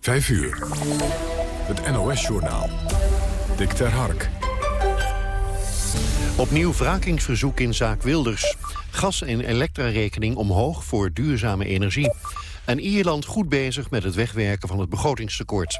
5 uur. Het NOS-journaal. Dick ter Hark. Opnieuw wrakingsverzoek in zaak Wilders. Gas- en elektrarekening omhoog voor duurzame energie. En Ierland goed bezig met het wegwerken van het begrotingstekort.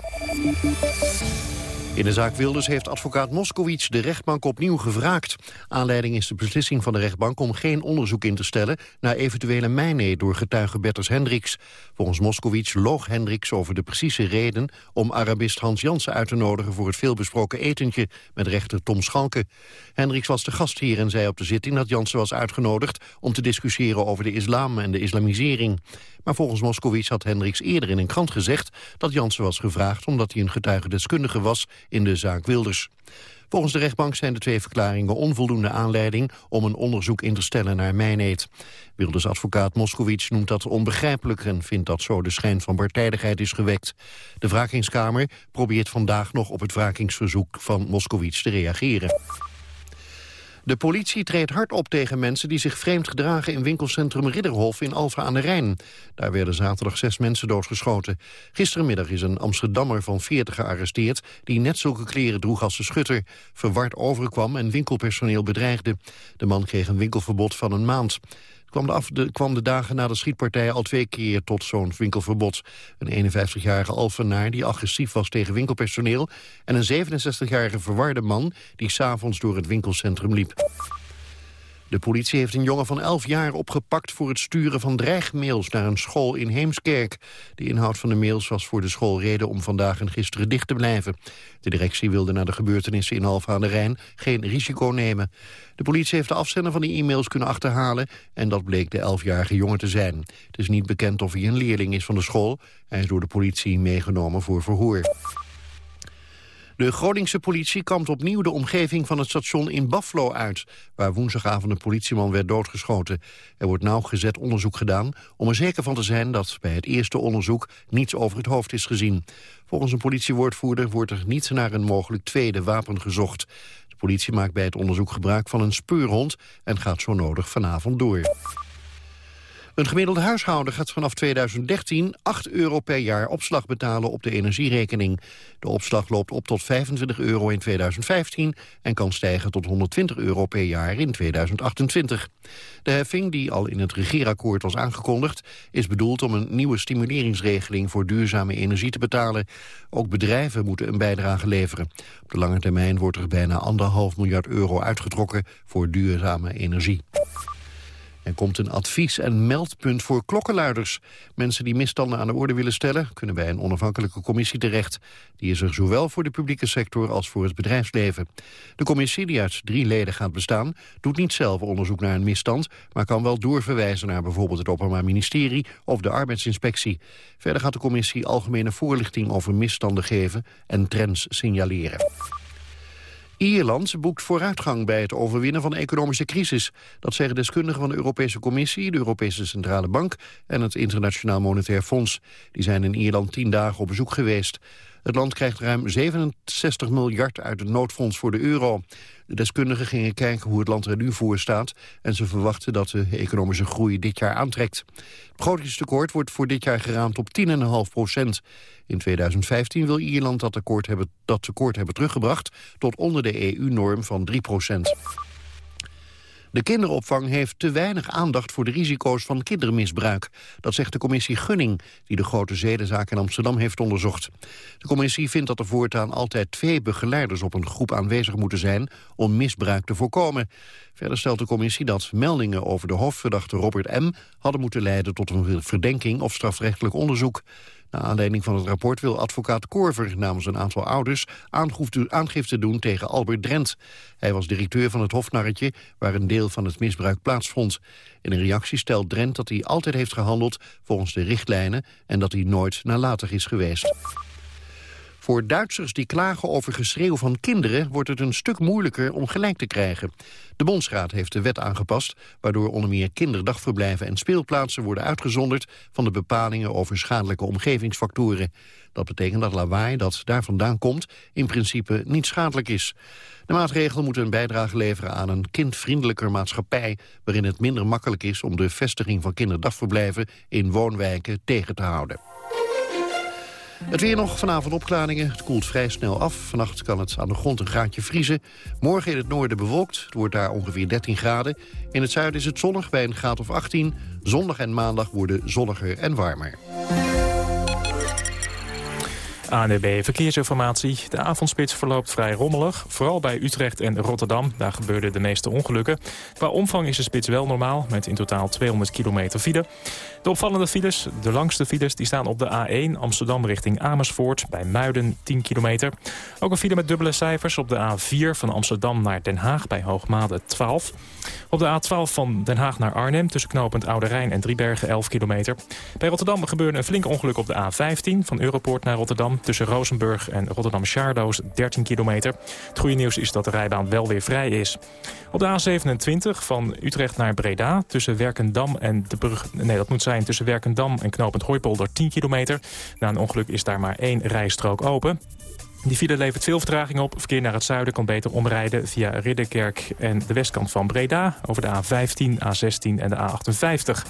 In de zaak Wilders heeft advocaat Moskowitz de rechtbank opnieuw gevraagd. Aanleiding is de beslissing van de rechtbank om geen onderzoek in te stellen... naar eventuele mijnee door getuige Berters Hendricks. Volgens Moskowitz loog Hendricks over de precieze reden... om Arabist Hans Jansen uit te nodigen voor het veelbesproken etentje... met rechter Tom Schalke. Hendricks was de gastheer en zei op de zitting dat Jansen was uitgenodigd... om te discussiëren over de islam en de islamisering. Maar volgens Moskowitz had Hendricks eerder in een krant gezegd... dat Jansen was gevraagd omdat hij een getuigendeskundige was in de zaak Wilders. Volgens de rechtbank zijn de twee verklaringen onvoldoende aanleiding om een onderzoek in te stellen naar mijneet. Wilders advocaat Moskowitz noemt dat onbegrijpelijk en vindt dat zo de schijn van partijdigheid is gewekt. De wrakingskamer probeert vandaag nog op het wrakingsverzoek van Moskowitz te reageren. De politie treedt hard op tegen mensen die zich vreemd gedragen in winkelcentrum Ridderhof in Alfa aan de Rijn. Daar werden zaterdag zes mensen doodgeschoten. Gisterenmiddag is een Amsterdammer van 40 gearresteerd die net zulke kleren droeg als de schutter, verward overkwam en winkelpersoneel bedreigde. De man kreeg een winkelverbod van een maand kwam de, af, de, kwam de dagen na de schietpartij al twee keer tot zo'n winkelverbod. Een 51-jarige Alphenaar die agressief was tegen winkelpersoneel... en een 67-jarige verwarde man die s'avonds door het winkelcentrum liep. De politie heeft een jongen van 11 jaar opgepakt voor het sturen van dreigmails naar een school in Heemskerk. De inhoud van de mails was voor de school reden om vandaag en gisteren dicht te blijven. De directie wilde na de gebeurtenissen in Alphen aan de Rijn geen risico nemen. De politie heeft de afzender van die e-mails kunnen achterhalen en dat bleek de 11-jarige jongen te zijn. Het is niet bekend of hij een leerling is van de school. Hij is door de politie meegenomen voor verhoor. De Groningse politie kampt opnieuw de omgeving van het station in Buffalo uit... waar woensdagavond een politieman werd doodgeschoten. Er wordt nauwgezet onderzoek gedaan om er zeker van te zijn... dat bij het eerste onderzoek niets over het hoofd is gezien. Volgens een politiewoordvoerder wordt er niet naar een mogelijk tweede wapen gezocht. De politie maakt bij het onderzoek gebruik van een speurhond... en gaat zo nodig vanavond door. Een gemiddelde huishouden gaat vanaf 2013 8 euro per jaar opslag betalen op de energierekening. De opslag loopt op tot 25 euro in 2015 en kan stijgen tot 120 euro per jaar in 2028. De heffing, die al in het regeerakkoord was aangekondigd, is bedoeld om een nieuwe stimuleringsregeling voor duurzame energie te betalen. Ook bedrijven moeten een bijdrage leveren. Op de lange termijn wordt er bijna anderhalf miljard euro uitgetrokken voor duurzame energie. Er komt een advies- en meldpunt voor klokkenluiders. Mensen die misstanden aan de orde willen stellen... kunnen bij een onafhankelijke commissie terecht. Die is er zowel voor de publieke sector als voor het bedrijfsleven. De commissie, die uit drie leden gaat bestaan... doet niet zelf onderzoek naar een misstand... maar kan wel doorverwijzen naar bijvoorbeeld het Openbaar Ministerie... of de Arbeidsinspectie. Verder gaat de commissie algemene voorlichting over misstanden geven... en trends signaleren. Ierland boekt vooruitgang bij het overwinnen van de economische crisis. Dat zeggen deskundigen van de Europese Commissie, de Europese Centrale Bank en het Internationaal Monetair Fonds. Die zijn in Ierland tien dagen op bezoek geweest. Het land krijgt ruim 67 miljard uit het noodfonds voor de euro. De deskundigen gingen kijken hoe het land er nu voor staat... en ze verwachten dat de economische groei dit jaar aantrekt. Het begrotingstekort wordt voor dit jaar geraamd op 10,5 procent. In 2015 wil Ierland dat hebben, dat tekort hebben teruggebracht... tot onder de EU-norm van 3 procent. De kinderopvang heeft te weinig aandacht voor de risico's van kindermisbruik. Dat zegt de commissie Gunning, die de grote zedenzaak in Amsterdam heeft onderzocht. De commissie vindt dat er voortaan altijd twee begeleiders op een groep aanwezig moeten zijn om misbruik te voorkomen. Verder stelt de commissie dat meldingen over de hoofdverdachte Robert M. hadden moeten leiden tot een verdenking of strafrechtelijk onderzoek. Naar aanleiding van het rapport wil advocaat Korver namens een aantal ouders aangifte doen tegen Albert Drent. Hij was directeur van het Hofnarretje waar een deel van het misbruik plaatsvond. In een reactie stelt Drent dat hij altijd heeft gehandeld volgens de richtlijnen en dat hij nooit nalatig is geweest. Voor Duitsers die klagen over geschreeuw van kinderen... wordt het een stuk moeilijker om gelijk te krijgen. De Bondsraad heeft de wet aangepast... waardoor onder meer kinderdagverblijven en speelplaatsen... worden uitgezonderd van de bepalingen over schadelijke omgevingsfactoren. Dat betekent dat lawaai dat daar vandaan komt... in principe niet schadelijk is. De maatregel moet een bijdrage leveren aan een kindvriendelijker maatschappij... waarin het minder makkelijk is om de vestiging van kinderdagverblijven... in woonwijken tegen te houden. Het weer nog, vanavond opklaringen. Het koelt vrij snel af. Vannacht kan het aan de grond een graadje vriezen. Morgen in het noorden bewolkt. Het wordt daar ongeveer 13 graden. In het zuiden is het zonnig bij een graad of 18. Zondag en maandag worden zonniger en warmer. ANDB Verkeersinformatie. De avondspits verloopt vrij rommelig. Vooral bij Utrecht en Rotterdam. Daar gebeurden de meeste ongelukken. Qua omvang is de spits wel normaal, met in totaal 200 kilometer file. De opvallende files, de langste files, die staan op de A1 Amsterdam richting Amersfoort. Bij Muiden 10 kilometer. Ook een file met dubbele cijfers op de A4 van Amsterdam naar Den Haag bij Hoogmade 12. Op de A12 van Den Haag naar Arnhem tussen knooppunt Oude Rijn en Driebergen 11 kilometer. Bij Rotterdam gebeurde een flink ongeluk op de A15 van Europoort naar Rotterdam. Tussen Rozenburg en Rotterdam-Chardoes 13 kilometer. Het goede nieuws is dat de rijbaan wel weer vrij is. Op de A27 van Utrecht naar Breda tussen Werkendam en de brug... Nee, dat moet zijn tussen Werkendam en knooppunt Hooipolder 10 kilometer. Na een ongeluk is daar maar één rijstrook open. Die file levert veel vertraging op. Verkeer naar het zuiden kan beter omrijden via Ridderkerk en de westkant van Breda... over de A15, A16 en de A58.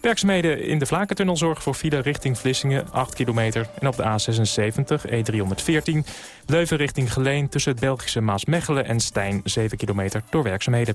Werkzaamheden in de Vlakentunnel zorgen voor file richting Vlissingen, 8 kilometer. En op de A76, E314, Leuven richting Geleen... tussen het Belgische Maasmechelen en Stijn, 7 kilometer door werkzaamheden.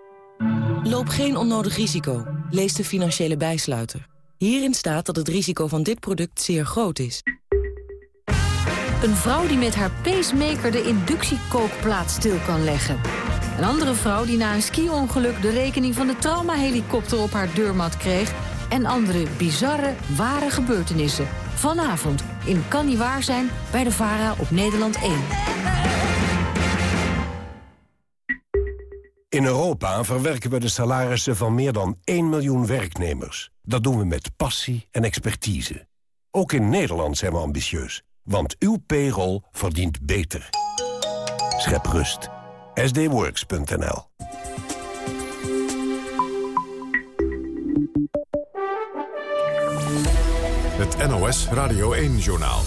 Loop geen onnodig risico. Lees de financiële bijsluiter. Hierin staat dat het risico van dit product zeer groot is. Een vrouw die met haar pacemaker de inductiekookplaat stil kan leggen. Een andere vrouw die na een ski-ongeluk de rekening van de traumahelikopter op haar deurmat kreeg. En andere bizarre, ware gebeurtenissen. Vanavond in Kan Waar Zijn bij de VARA op Nederland 1. In Europa verwerken we de salarissen van meer dan 1 miljoen werknemers. Dat doen we met passie en expertise. Ook in Nederland zijn we ambitieus. Want uw payroll verdient beter. Schep rust. sdworks.nl Het NOS Radio 1-journaal.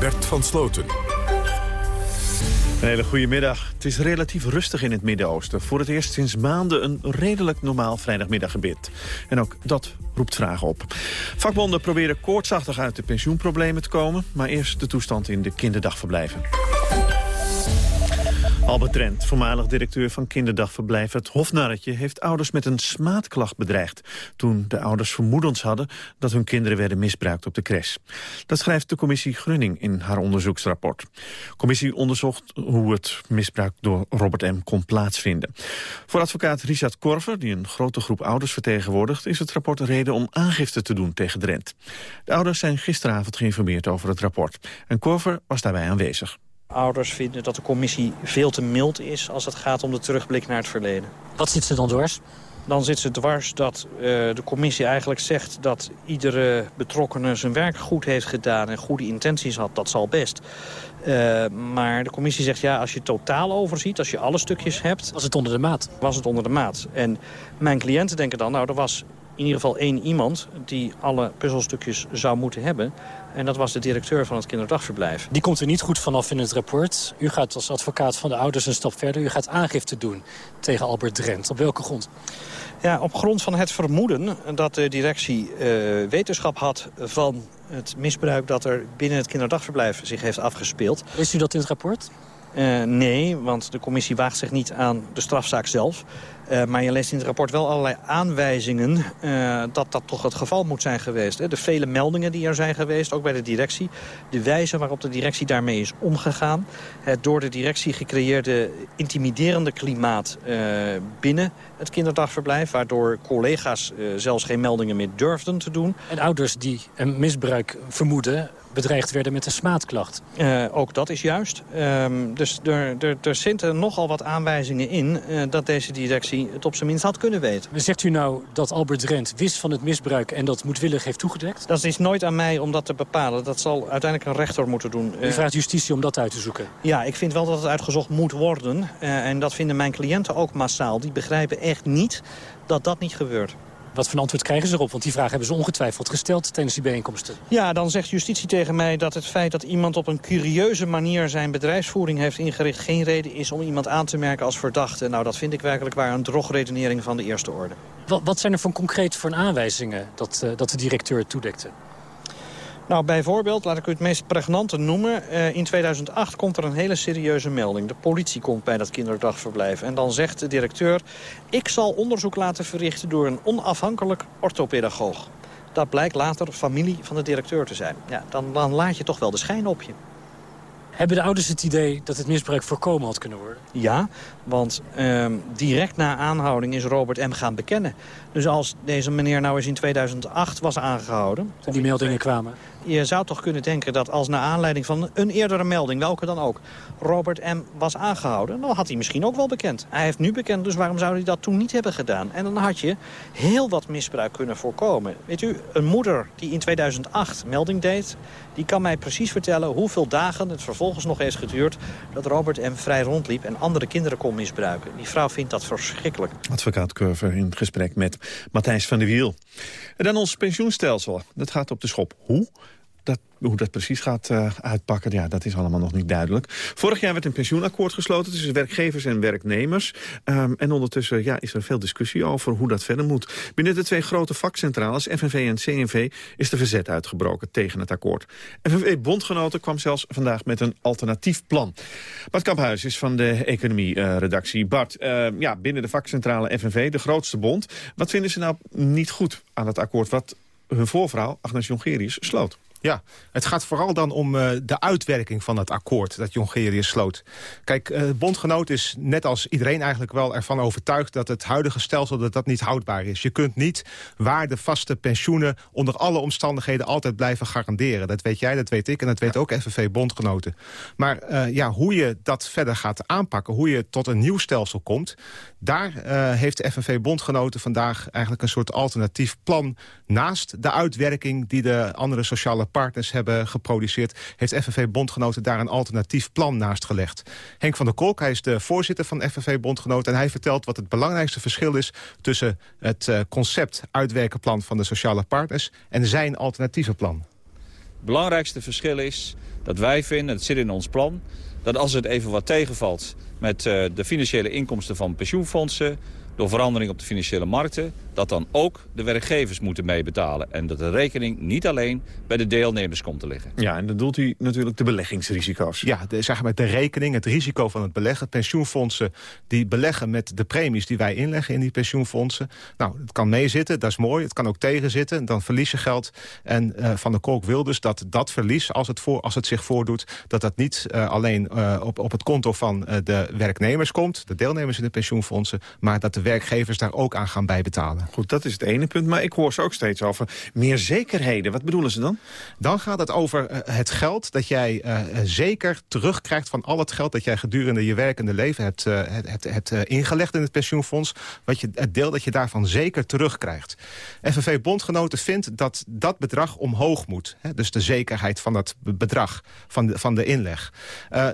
Bert van Sloten. Een hele goede middag. Het is relatief rustig in het Midden-Oosten. Voor het eerst sinds maanden een redelijk normaal vrijdagmiddaggebed. En ook dat roept vragen op. Vakbonden proberen koortsachtig uit de pensioenproblemen te komen... maar eerst de toestand in de kinderdagverblijven. Albert Drent, voormalig directeur van kinderdagverblijf Het Hofnarretje... heeft ouders met een smaadklacht bedreigd... toen de ouders vermoedens hadden dat hun kinderen werden misbruikt op de crash. Dat schrijft de commissie Grunning in haar onderzoeksrapport. De commissie onderzocht hoe het misbruik door Robert M. kon plaatsvinden. Voor advocaat Richard Korver, die een grote groep ouders vertegenwoordigt... is het rapport een reden om aangifte te doen tegen Drent. De ouders zijn gisteravond geïnformeerd over het rapport. En Korver was daarbij aanwezig. Ouders vinden dat de commissie veel te mild is als het gaat om de terugblik naar het verleden. Wat zit ze dan dwars? Dan zit ze dwars dat uh, de commissie eigenlijk zegt dat iedere betrokkenen zijn werk goed heeft gedaan en goede intenties had. Dat zal best. Uh, maar de commissie zegt ja, als je totaal overziet, als je alle stukjes hebt... Was het onder de maat? Was het onder de maat. En mijn cliënten denken dan, nou, er was in ieder geval één iemand die alle puzzelstukjes zou moeten hebben. En dat was de directeur van het kinderdagverblijf. Die komt er niet goed vanaf in het rapport. U gaat als advocaat van de ouders een stap verder. U gaat aangifte doen tegen Albert Drent. Op welke grond? Ja, op grond van het vermoeden dat de directie uh, wetenschap had van het misbruik dat er binnen het kinderdagverblijf zich heeft afgespeeld. Wist u dat in het rapport? Uh, nee, want de commissie waagt zich niet aan de strafzaak zelf. Uh, maar je leest in het rapport wel allerlei aanwijzingen uh, dat dat toch het geval moet zijn geweest. Hè. De vele meldingen die er zijn geweest, ook bij de directie. De wijze waarop de directie daarmee is omgegaan. Het door de directie gecreëerde intimiderende klimaat binnen het kinderdagverblijf. Waardoor collega's zelfs geen meldingen meer durfden te doen. En ouders die een misbruik vermoeden bedreigd werden met een smaadklacht. Uh, ook dat is juist. Um, dus er, er, er zitten nogal wat aanwijzingen in... Uh, dat deze directie het op zijn minst had kunnen weten. Zegt u nou dat Albert Drent wist van het misbruik... en dat moedwillig heeft toegedekt? Dat is nooit aan mij om dat te bepalen. Dat zal uiteindelijk een rechter moeten doen. U vraagt justitie om dat uit te zoeken? Ja, ik vind wel dat het uitgezocht moet worden. En dat vinden mijn cliënten ook massaal. Die begrijpen echt niet dat dat niet gebeurt. Wat voor antwoord krijgen ze erop? Want die vraag hebben ze ongetwijfeld gesteld tijdens die bijeenkomsten. Ja, dan zegt justitie tegen mij dat het feit dat iemand op een curieuze manier zijn bedrijfsvoering heeft ingericht... geen reden is om iemand aan te merken als verdachte. Nou, dat vind ik werkelijk waar een drogredenering van de eerste orde. Wat, wat zijn er van concreet voor aanwijzingen dat, uh, dat de directeur toedekte? Nou, bijvoorbeeld, laat ik u het meest pregnante noemen. Uh, in 2008 komt er een hele serieuze melding. De politie komt bij dat kinderdagverblijf. En dan zegt de directeur... ik zal onderzoek laten verrichten door een onafhankelijk orthopedagoog. Dat blijkt later familie van de directeur te zijn. Ja, dan, dan laat je toch wel de schijn op je. Hebben de ouders het idee dat het misbruik voorkomen had kunnen worden? Ja, want uh, direct na aanhouding is Robert M. gaan bekennen. Dus als deze meneer nou eens in 2008 was aangehouden... Toen die meldingen kwamen? Je zou toch kunnen denken dat als naar aanleiding van een eerdere melding... welke dan ook, Robert M. was aangehouden... dan had hij misschien ook wel bekend. Hij heeft nu bekend, dus waarom zou hij dat toen niet hebben gedaan? En dan had je heel wat misbruik kunnen voorkomen. Weet u, een moeder die in 2008 melding deed... die kan mij precies vertellen hoeveel dagen het vervolgens nog heeft geduurd... dat Robert M. vrij rondliep en andere kinderen kon misbruiken. Die vrouw vindt dat verschrikkelijk. Advocaat Curver in gesprek met Matthijs van der Wiel. En dan ons pensioenstelsel. Dat gaat op de schop. Hoe? Dat, hoe dat precies gaat uh, uitpakken, ja, dat is allemaal nog niet duidelijk. Vorig jaar werd een pensioenakkoord gesloten tussen werkgevers en werknemers. Um, en ondertussen ja, is er veel discussie over hoe dat verder moet. Binnen de twee grote vakcentrales, FNV en CNV, is de verzet uitgebroken tegen het akkoord. FNV-bondgenoten kwam zelfs vandaag met een alternatief plan. Bart Kamphuis is van de economie-redactie. Bart, uh, ja, binnen de vakcentrale FNV, de grootste bond. Wat vinden ze nou niet goed aan het akkoord wat hun voorvrouw, Agnes Jongerius, sloot? Ja, het gaat vooral dan om uh, de uitwerking van het akkoord dat Jongerius sloot. Kijk, uh, bondgenoot is net als iedereen eigenlijk wel ervan overtuigd... dat het huidige stelsel dat dat niet houdbaar is. Je kunt niet waar de vaste pensioenen onder alle omstandigheden altijd blijven garanderen. Dat weet jij, dat weet ik en dat weet ook FNV-bondgenoten. Maar uh, ja, hoe je dat verder gaat aanpakken, hoe je tot een nieuw stelsel komt... daar heeft de FNV-bondgenoten vandaag eigenlijk een soort alternatief plan... naast de uitwerking die de andere sociale partners hebben geproduceerd... heeft FNV Bondgenoten daar een alternatief plan naast gelegd. Henk van der Kolk, hij is de voorzitter van FNV Bondgenoten... en hij vertelt wat het belangrijkste verschil is... tussen het uh, concept uitwerkenplan van de sociale partners... en zijn alternatieve plan. Het belangrijkste verschil is dat wij vinden, het zit in ons plan... dat als het even wat tegenvalt met uh, de financiële inkomsten van pensioenfondsen door verandering op de financiële markten... dat dan ook de werkgevers moeten meebetalen. En dat de rekening niet alleen bij de deelnemers komt te liggen. Ja, en dan doelt u natuurlijk de beleggingsrisico's. Ja, de, zeg maar de rekening, het risico van het beleggen. Pensioenfondsen die beleggen met de premies die wij inleggen in die pensioenfondsen. Nou, het kan meezitten, dat is mooi. Het kan ook tegenzitten, dan verlies je geld. En uh, Van der Kolk wil dus dat dat verlies, als het, voor, als het zich voordoet... dat dat niet uh, alleen uh, op, op het konto van de werknemers komt... de deelnemers in de pensioenfondsen... maar dat de werkgevers daar ook aan gaan bijbetalen. Goed, dat is het ene punt. Maar ik hoor ze ook steeds over meer zekerheden. Wat bedoelen ze dan? Dan gaat het over uh, het geld dat jij uh, zeker terugkrijgt van al het geld... dat jij gedurende je werkende leven hebt, ingelegd in het pensioenfonds. Wat je, het deel dat je daarvan zeker terugkrijgt. FNV Bondgenoten vindt dat dat bedrag omhoog moet. Hè? Dus de zekerheid van dat bedrag, van de, van de inleg.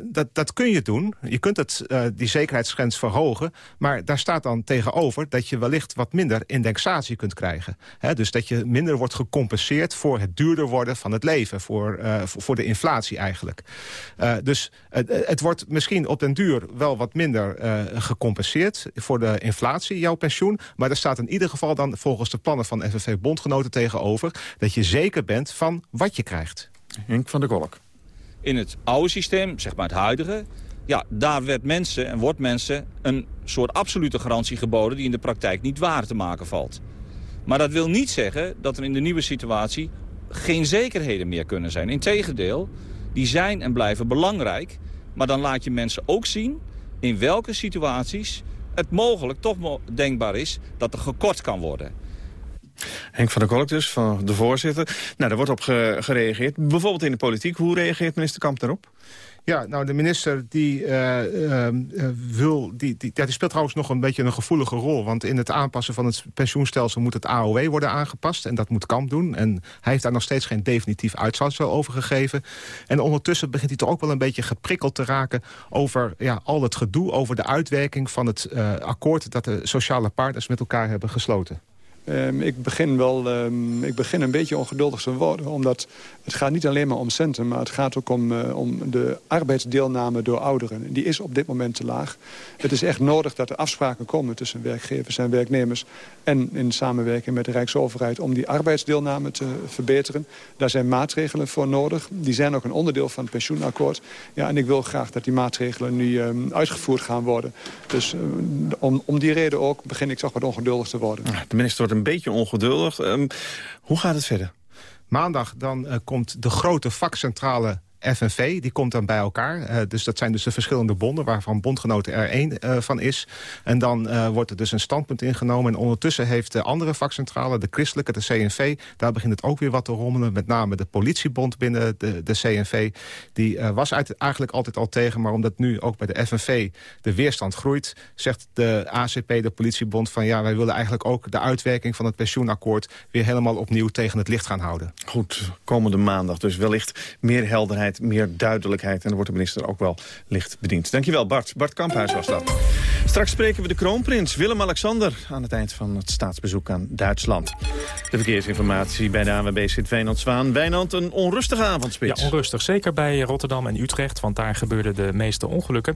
dat, dat kun je doen. Je kunt het, die zekerheidsgrens verhogen. Maar daar staat dan tegen tegenover dat je wellicht wat minder indexatie kunt krijgen. He, dus dat je minder wordt gecompenseerd voor het duurder worden van het leven. Voor, uh, voor, de inflatie eigenlijk. Uh, dus het, het wordt misschien op den duur wel wat minder uh, gecompenseerd voor de inflatie, jouw pensioen. Maar er staat in ieder geval dan volgens de plannen van FNV Bondgenoten tegenover... dat je zeker bent van wat je krijgt. Henk van der Kolk. In het oude systeem, zeg maar het huidige ja, daar werd mensen en wordt mensen een soort absolute garantie geboden... die in de praktijk niet waar te maken valt. Maar dat wil niet zeggen dat er in de nieuwe situatie geen zekerheden meer kunnen zijn. Integendeel, die zijn en blijven belangrijk. Maar dan laat je mensen ook zien in welke situaties het mogelijk toch denkbaar is dat er gekort kan worden. Henk van der Kolk dus, van de voorzitter. Nou, daar wordt op gereageerd. Bijvoorbeeld in de politiek. Hoe reageert minister Kamp daarop? Ja, nou de minister die, uh, wil, die, die, speelt trouwens nog een beetje een gevoelige rol. Want in het aanpassen van het pensioenstelsel moet het AOW worden aangepast. En dat moet Kamp doen. En hij heeft daar nog steeds geen definitief uitsluitsel over gegeven. En ondertussen begint hij toch ook wel een beetje geprikkeld te raken... over ja, al het gedoe, over de uitwerking van het uh, akkoord... dat de sociale partners met elkaar hebben gesloten. Um, ik, begin wel, um, ik begin een beetje ongeduldig te worden. Omdat het gaat niet alleen maar om centen. Maar het gaat ook om, uh, om de arbeidsdeelname door ouderen. Die is op dit moment te laag. Het is echt nodig dat er afspraken komen tussen werkgevers en werknemers. En in samenwerking met de Rijksoverheid om die arbeidsdeelname te verbeteren. Daar zijn maatregelen voor nodig. Die zijn ook een onderdeel van het pensioenakkoord. Ja, en ik wil graag dat die maatregelen nu um, uitgevoerd gaan worden. Dus om, om die reden ook begin ik toch wat ongeduldig te worden. De minister een beetje ongeduldig. Um, hoe gaat het verder? Maandag dan uh, komt de grote vakcentrale FNV, die komt dan bij elkaar. Uh, dus dat zijn dus de verschillende bonden, waarvan bondgenoten er één uh, van is. En dan uh, wordt er dus een standpunt ingenomen. En ondertussen heeft de andere vakcentrale, de christelijke, de CNV... daar begint het ook weer wat te rommelen. Met name de politiebond binnen de, de CNV. Die was eigenlijk altijd al tegen, maar omdat nu ook bij de FNV de weerstand groeit... zegt de ACP, de politiebond, van ja, wij willen eigenlijk ook de uitwerking van het pensioenakkoord... weer helemaal opnieuw tegen het licht gaan houden. Goed, komende maandag dus wellicht meer helderheid meer duidelijkheid. En dan wordt de minister ook wel licht bediend. Dankjewel Bart. Bart Kamphuis was dat. Straks spreken we de kroonprins Willem-Alexander... aan het eind van het staatsbezoek aan Duitsland. De verkeersinformatie bij de ANWB zit Wijnand Zwaan. Wijnand, een onrustige avondspits. Ja, onrustig. Zeker bij Rotterdam en Utrecht, want daar gebeurden de meeste ongelukken.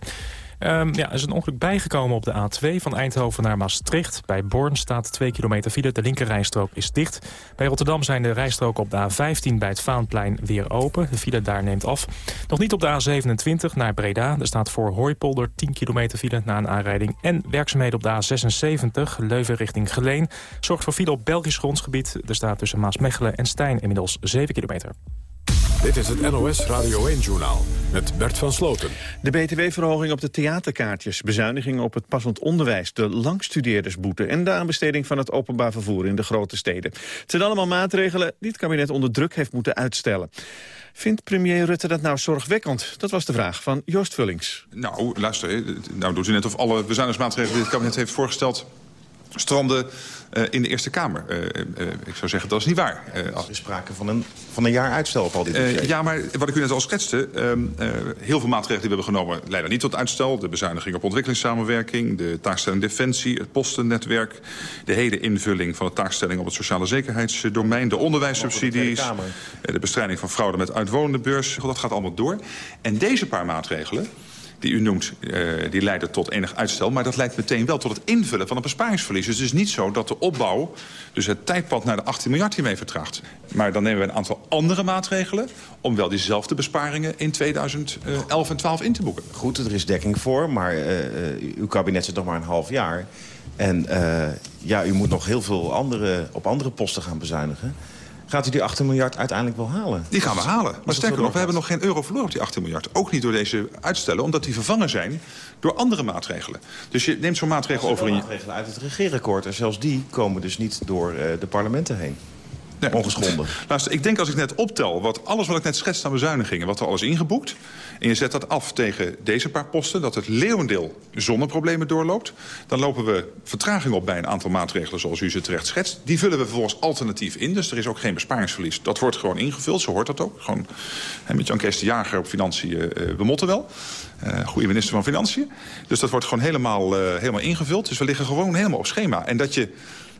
Um, ja, er is een ongeluk bijgekomen op de A2 van Eindhoven naar Maastricht. Bij Born staat 2 kilometer file. De linkerrijstrook is dicht. Bij Rotterdam zijn de rijstroken op de A15 bij het Vaanplein weer open. De file daar neemt af. Nog niet op de A27 naar Breda. Er staat voor Hooipolder 10 kilometer file na een aanrijding. En werkzaamheden op de A76, Leuven richting Geleen... zorgt voor file op Belgisch grondsgebied. Er staat tussen Maasmechelen en Stijn inmiddels 7 kilometer. Dit is het NOS Radio 1-journaal met Bert van Sloten. De btw-verhoging op de theaterkaartjes, bezuinigingen op het passend onderwijs... de langstudeerdersboete en de aanbesteding van het openbaar vervoer in de grote steden. Het zijn allemaal maatregelen die het kabinet onder druk heeft moeten uitstellen. Vindt premier Rutte dat nou zorgwekkend? Dat was de vraag van Joost Vullings. Nou, luister, nou doen ze net of alle bezuinigingsmaatregelen die het kabinet heeft voorgesteld stranden uh, in de Eerste Kamer. Uh, uh, ik zou zeggen, dat is niet waar. er is sprake van een, van een jaar uitstel op al die dossiers. ja, maar wat ik u net al schetste... Ehm, heel veel maatregelen die we hebben genomen leiden niet tot uitstel. De bezuiniging op ontwikkelingssamenwerking... de taakstelling Defensie, het postennetwerk... de hele invulling van de taakstelling op het sociale zekerheidsdomein... de onderwijssubsidies, de, de bestrijding van fraude met uitwonende beurs. Dat gaat allemaal door. En deze paar maatregelen die u noemt, uh, die leiden tot enig uitstel. Maar dat leidt meteen wel tot het invullen van het besparingsverlies. Dus het is niet zo dat de opbouw, dus het tijdpad naar de 18 miljard hiermee vertraagt. Maar dan nemen we een aantal andere maatregelen... om wel diezelfde besparingen in 2011 en 12 in te boeken. Goed, er is dekking voor, maar uh, uw kabinet zit nog maar een half jaar. En ja, u moet nog heel veel andere, op andere posten gaan bezuinigen. Gaat u die 18 miljard uiteindelijk wel halen? Die gaan we halen. Maar sterker nog, we hebben nog geen euro verloren op die 18 miljard. Ook niet door deze uitstellen, omdat die vervangen zijn door andere maatregelen. Dus je neemt zo'n maatregel over in je... maatregelen uit het regeerakkoord. En zelfs die komen dus niet door uh, de parlementen heen. Nee, Ongeschonden. Luister, ik denk als ik net optel, wat, alles wat ik net schetst aan bezuinigingen... wat er alles ingeboekt, en je zet dat af tegen deze paar posten... dat het leeuwendeel zonder problemen doorloopt... dan lopen we vertraging op bij een aantal maatregelen zoals u ze terecht schetst. Die vullen we vervolgens alternatief in, dus er is ook geen besparingsverlies. Dat wordt gewoon ingevuld, zo hoort dat ook. Gewoon hè, met Jan Kees de Jager op Financiën, uh, wel. Uh, goede minister van Financiën. Dus dat wordt gewoon helemaal, uh, helemaal ingevuld. Dus we liggen gewoon helemaal op schema. En dat je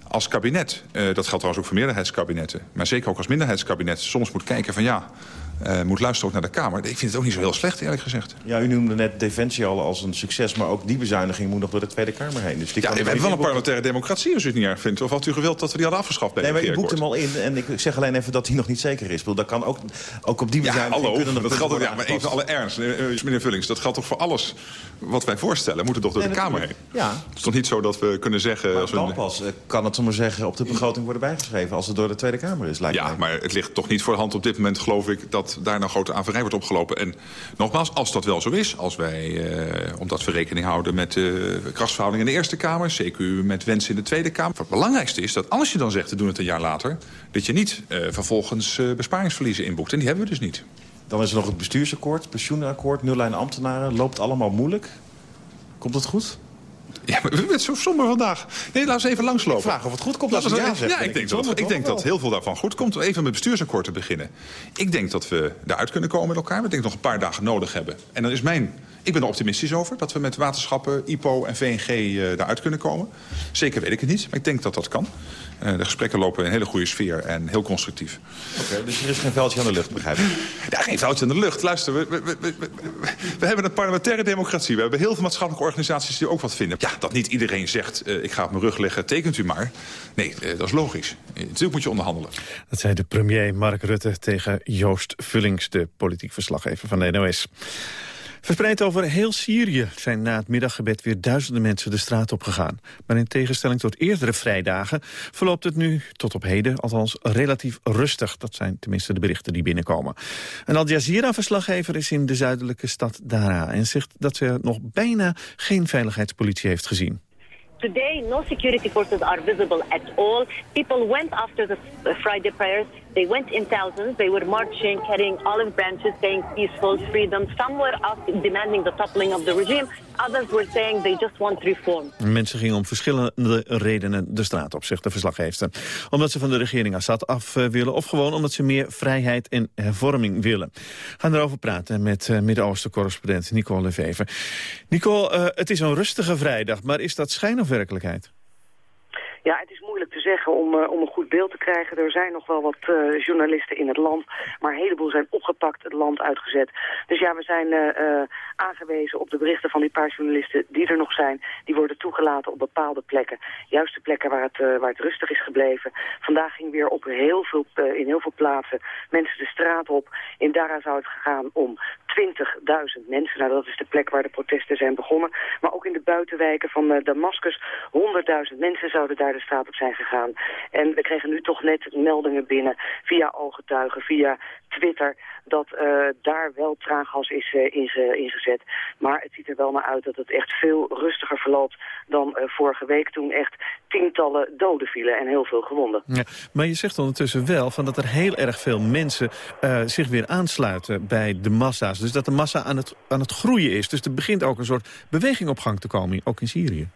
als kabinet, dat geldt trouwens ook voor meerderheidskabinetten... maar zeker ook als minderheidskabinet, soms moet kijken van ja... Uh, moet luisteren ook naar de Kamer. Ik vind het ook niet zo heel slecht, eerlijk gezegd. Ja, u noemde net Defensie al als een succes... maar ook die bezuiniging moet nog door de Tweede Kamer heen. Dus die ja, we hebben wel een parlementaire democratie, als u het niet erg vindt. Of had u gewild dat we die hadden afgeschaft bij Nee, maar u boekt hem al in en ik zeg alleen even dat hij nog niet zeker is. Dat kan ook, ook op die bezuiniging... Ja, hallo, dat geldt ja, maar even alle ernst. Eh, meneer Vullings, dat geldt toch voor alles wat wij voorstellen... moet het toch door nee, de Kamer heen? Ja. Het is toch niet zo dat we kunnen zeggen... Maar als dan we... pas kan het, maar zeggen, op de begroting worden bijgeschreven... als het door de Tweede Kamer is, lijkt ja, mij. maar het ligt toch niet voor de hand op dit moment, geloof ik... dat dat daar nou grote averij wordt opgelopen. En nogmaals, als dat wel zo is, als wij, eh, omdat we rekening houden met de krachtsverhouding in de Eerste Kamer, CQ met wensen in de Tweede Kamer. Het belangrijkste is dat als je dan zegt, we doen het een jaar later, dat je niet uh, vervolgens uh, besparingsverliezen inboekt. En die hebben we dus niet. Dan is er nog het bestuursakkoord, pensioenakkoord, nullijn ambtenaren. Loopt allemaal moeilijk. Komt het goed? Ja, maar u bent zo somber vandaag. Nee, laten we even langslopen. Vraag of het goed komt als we ja Ja, ik denk, dat, ik denk dat heel veel daarvan goed komt. Even met bestuursakkoord te beginnen. Ik denk dat we daaruit kunnen komen met elkaar. Ik denk nog een paar dagen nodig hebben. En dan is mijn... Ik ben er optimistisch over dat we met waterschappen, IPO en VNG uh, daaruit kunnen komen. Zeker weet ik het niet, maar ik denk dat dat kan. Uh, de gesprekken lopen in een hele goede sfeer en heel constructief. Oké, okay, dus er is geen vuiltje aan de lucht, begrijp ik? Ja, geen vuiltje aan de lucht. Luister, we, we, we, we, hebben een parlementaire democratie. We hebben heel veel maatschappelijke organisaties die ook wat vinden. Ja, dat niet iedereen zegt, uh, ik ga op mijn rug leggen, tekent u maar. Nee, uh, dat is logisch. Natuurlijk moet je onderhandelen. Dat zei de premier Mark Rutte tegen Joost Vullings, de politiek verslaggever van de NOS. Verspreid over heel Syrië zijn na het middaggebed weer duizenden mensen de straat op gegaan. Maar in tegenstelling tot eerdere vrijdagen verloopt het nu tot op heden althans relatief rustig. Dat zijn tenminste de berichten die binnenkomen. Een Al Jazeera-verslaggever is in de zuidelijke stad Dara en zegt dat ze nog bijna geen veiligheidspolitie heeft gezien. Today, no security forces are visible at all. People went after the Friday prayers. They went in thousands. They were marching, carrying olive branches, saying peaceful freedom. Some were demanding the toppling of the regime. Others were saying they just want reform. Mensen gingen om verschillende redenen de straat op, zegt de verslaggever. Omdat ze van de regering Assad af willen... of gewoon omdat ze meer vrijheid en hervorming willen. We gaan erover praten met uh, Midden-Oosten-correspondent Nicole Levever. Nicole, uh, het is een rustige vrijdag, maar is dat schijn of werkelijkheid? Ja, het is moeilijk te zeggen om, uh, om een goed beeld te krijgen. Er zijn nog wel wat uh, journalisten in het land, maar een heleboel zijn opgepakt, het land uitgezet. Dus ja, we zijn uh, aangewezen op de berichten van die paar journalisten die er nog zijn. Die worden toegelaten op bepaalde plekken. Juist de plekken waar het, waar het rustig is gebleven. Vandaag ging weer op heel veel, in heel veel plaatsen mensen de straat op. In Dara zou het gegaan om 20.000 mensen. Nou, dat is de plek waar de protesten zijn begonnen. Maar ook in de buitenwijken van Damascus, 100.000 mensen zouden daar de straat op zijn gegaan. En we kregen nu toch net meldingen binnen via ooggetuigen, via Twitter, dat uh, daar wel traangas is inge ingezet. Maar het ziet er wel naar uit dat het echt veel rustiger verloopt dan uh, vorige week toen echt tientallen doden vielen en heel veel gewonden. Ja, maar je zegt ondertussen wel van dat er heel erg veel mensen zich weer aansluiten bij de massa's. Dus dat de massa aan het, aan het groeien is. Dus er begint ook een soort beweging op gang te komen, ook in Syrië.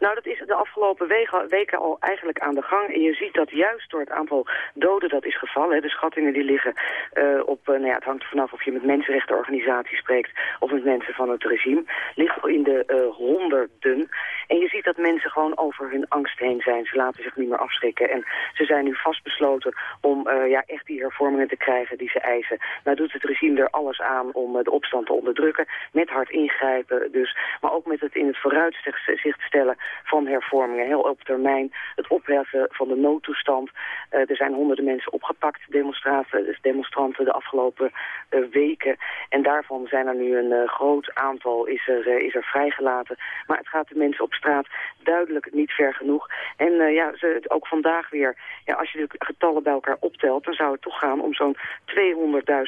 Nou, dat is de afgelopen weken, al eigenlijk aan de gang. En je ziet dat juist door het aantal doden dat is gevallen... De schattingen die liggen uh, op... Uh, nou ja, het hangt vanaf of je met mensenrechtenorganisaties spreekt... of met mensen van het regime. Ligt in de uh, honderden. En je ziet dat mensen gewoon over hun angst heen zijn. Ze laten zich niet meer afschrikken. En ze zijn nu vastbesloten om ja, echt die hervormingen te krijgen die ze eisen. Nou doet het regime er alles aan om de opstand te onderdrukken. Met hard ingrijpen dus. Maar ook met het in het vooruitzicht stellen van hervormingen. Heel op termijn het opheffen van de noodtoestand. Uh, er zijn honderden mensen opgepakt, demonstranten, dus demonstranten de afgelopen uh, weken. En daarvan zijn er nu een uh, groot aantal is er, is er vrijgelaten. Maar het gaat de mensen op straat duidelijk niet ver genoeg. En ja, ze, ook vandaag weer, ja, als je de getallen bij elkaar optelt... dan zou het toch gaan om zo'n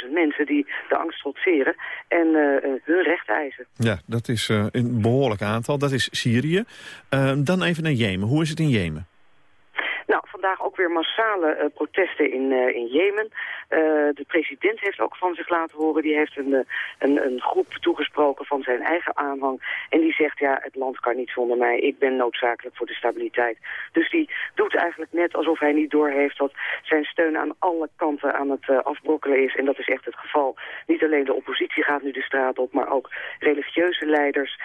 200.000 mensen die de angst trotseren... en hun recht eisen. Ja, dat is een behoorlijk aantal. Dat is Syrië. Uh, even naar Jemen. Hoe is het in Jemen? Nou, vandaag ook weer massale uh, protesten in, uh, in Jemen. Uh, de president heeft ook van zich laten horen. Die heeft een, een, een groep toegesproken van zijn eigen aanhang. En die zegt, ja, het land kan niet zonder mij. Ik ben noodzakelijk voor de stabiliteit. Dus die doet eigenlijk net alsof hij niet doorheeft... dat zijn steun aan alle kanten aan het afbrokkelen is. En dat is echt het geval. Niet alleen de oppositie gaat nu de straat op... maar ook religieuze leiders.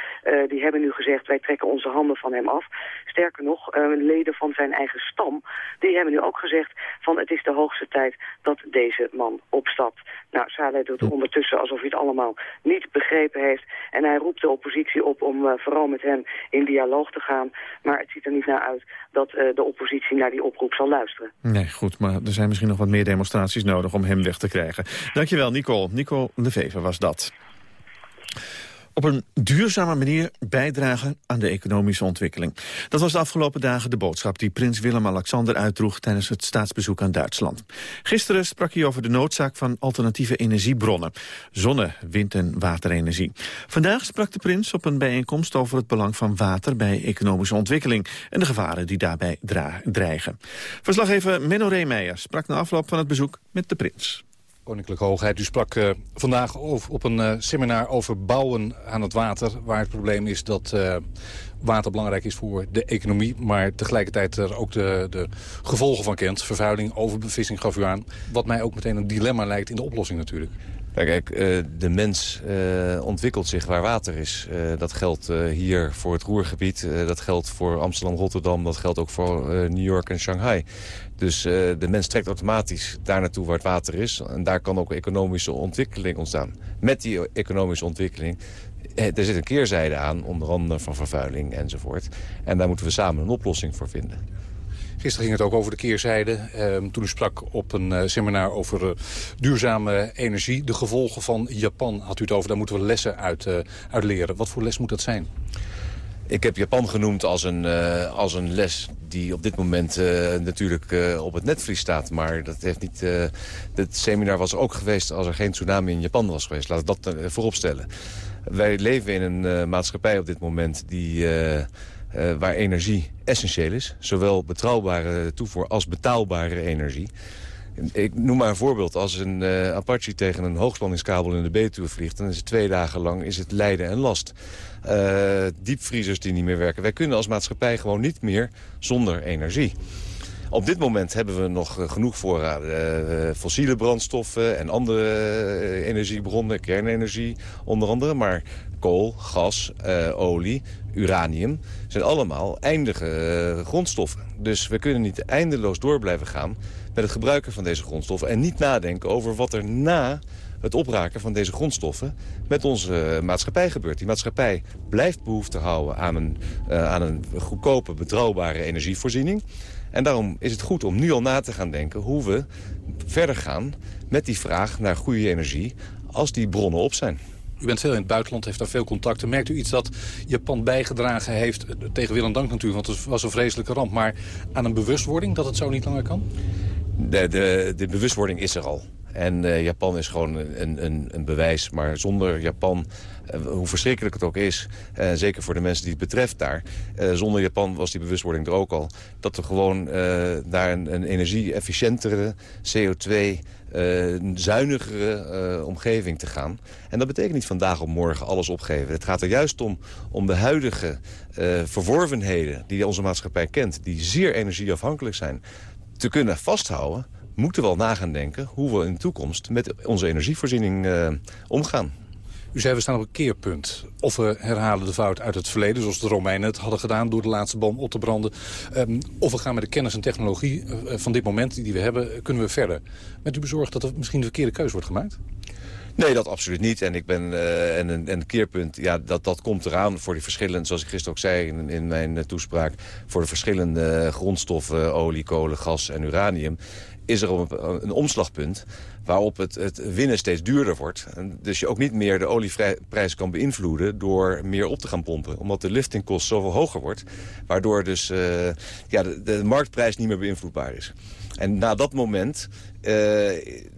die hebben nu gezegd, wij trekken onze handen van hem af. Sterker nog, leden van zijn eigen stam die hebben nu ook gezegd van het is de hoogste tijd dat deze man opstapt. Nou, Saleh doet ondertussen alsof hij het allemaal niet begrepen heeft. En hij roept de oppositie op om uh, vooral met hem in dialoog te gaan. Maar het ziet er niet naar uit dat uh, de oppositie naar die oproep zal luisteren. Nee, goed, maar er zijn misschien nog wat meer demonstraties nodig om hem weg te krijgen. Dankjewel, Nicole. Nicole de Vever was dat. Op een duurzame manier bijdragen aan de economische ontwikkeling. Dat was de afgelopen dagen de boodschap die prins Willem-Alexander uitdroeg tijdens het staatsbezoek aan Duitsland. Gisteren sprak hij over de noodzaak van alternatieve energiebronnen, zonne-, wind- en waterenergie. Vandaag sprak de prins op een bijeenkomst over het belang van water bij economische ontwikkeling en de gevaren die daarbij dreigen. Verslaggever Menno Reemeijer sprak na afloop van het bezoek met de prins. Koninklijke Hoogheid, u sprak uh, vandaag over, op een uh, seminar over bouwen aan het water... waar het probleem is dat uh, water belangrijk is voor de economie... maar tegelijkertijd er ook de, de gevolgen van kent. Vervuiling, overbevissing gaf u aan. Wat mij ook meteen een dilemma lijkt in de oplossing natuurlijk. Kijk, de mens uh, ontwikkelt zich waar water is. Uh, dat geldt hier voor het Roergebied, dat geldt voor Amsterdam, Rotterdam... dat geldt ook voor New York en Shanghai. Dus de mens trekt automatisch daar naartoe waar het water is. En daar kan ook economische ontwikkeling ontstaan. Met die economische ontwikkeling er zit een keerzijde aan, onder andere van vervuiling enzovoort. En daar moeten we samen een oplossing voor vinden. Gisteren ging het ook over de keerzijde. Uh, toen u sprak op een uh, seminar over uh, duurzame energie. De gevolgen van Japan had u het over. Daar moeten we lessen uit, uit leren. Wat voor les moet dat zijn? Ik heb Japan genoemd als een, als een les die op dit moment natuurlijk op het netvlies staat. Maar dat heeft niet, het seminar was ook geweest als er geen tsunami in Japan was geweest. Laat dat voorop stellen. Wij leven in een maatschappij op dit moment die uh, waar energie essentieel is. Zowel betrouwbare toevoer als betaalbare energie. Ik noem maar een voorbeeld. Als een uh, Apache tegen een hoogspanningskabel in de Betuwe vliegt... dan is het twee dagen lang is het lijden en last. Uh, diepvriezers die niet meer werken. Wij kunnen als maatschappij gewoon niet meer zonder energie. Op dit moment hebben we nog genoeg voorraden. Uh, fossiele brandstoffen en andere energiebronnen, kernenergie onder andere. Maar kool, gas, olie, uranium zijn allemaal eindige grondstoffen. Dus we kunnen niet eindeloos door blijven gaan met het gebruiken van deze grondstoffen... en niet nadenken over wat er na het opraken van deze grondstoffen met onze maatschappij gebeurt. Die maatschappij blijft behoefte houden aan een, aan een goedkope, betrouwbare energievoorziening. En daarom is het goed om nu al na te gaan denken hoe we verder gaan met die vraag naar goede energie als die bronnen op zijn. U bent veel in het buitenland, heeft daar veel contacten. Merkt u iets dat Japan bijgedragen heeft, tegen wil en dank natuurlijk, want het was een vreselijke ramp, maar aan een bewustwording dat het zo niet langer kan? De, de, de bewustwording is er al. En uh, Japan is gewoon een, een, een, bewijs. Maar zonder Japan, hoe verschrikkelijk het ook is... Uh, zeker voor de mensen die het betreft daar... zonder Japan was die bewustwording er ook al... dat we gewoon naar een, energie-efficiëntere, CO2 uh, zuinigere uh, omgeving te gaan. En dat betekent niet vandaag op morgen alles opgeven. Het gaat er juist om, om de huidige verworvenheden die onze maatschappij kent... die zeer energieafhankelijk zijn, te kunnen vasthouden... moeten we al na gaan denken hoe we in de toekomst met onze energievoorziening omgaan. U zei, we staan op een keerpunt. Of we herhalen de fout uit het verleden, zoals de Romeinen het hadden gedaan... door de laatste boom op te branden. Um, of we gaan met de kennis en technologie uh, van dit moment die we hebben, kunnen we verder. Bent u bezorgd dat er misschien de verkeerde keuze wordt gemaakt? Nee, dat absoluut niet. En ik ben uh, en een, een keerpunt, ja, dat, dat komt eraan voor die verschillende, zoals ik gisteren ook zei in, in mijn uh, toespraak, voor de verschillende grondstoffen, olie, kolen, gas en uranium is er een omslagpunt waarop het, het, winnen steeds duurder wordt. Dus je ook niet meer de olieprijs kan beïnvloeden door meer op te gaan pompen. Omdat de liftingkost zoveel hoger wordt. Waardoor dus uh, ja, de, de, marktprijs niet meer beïnvloedbaar is. En na dat moment uh,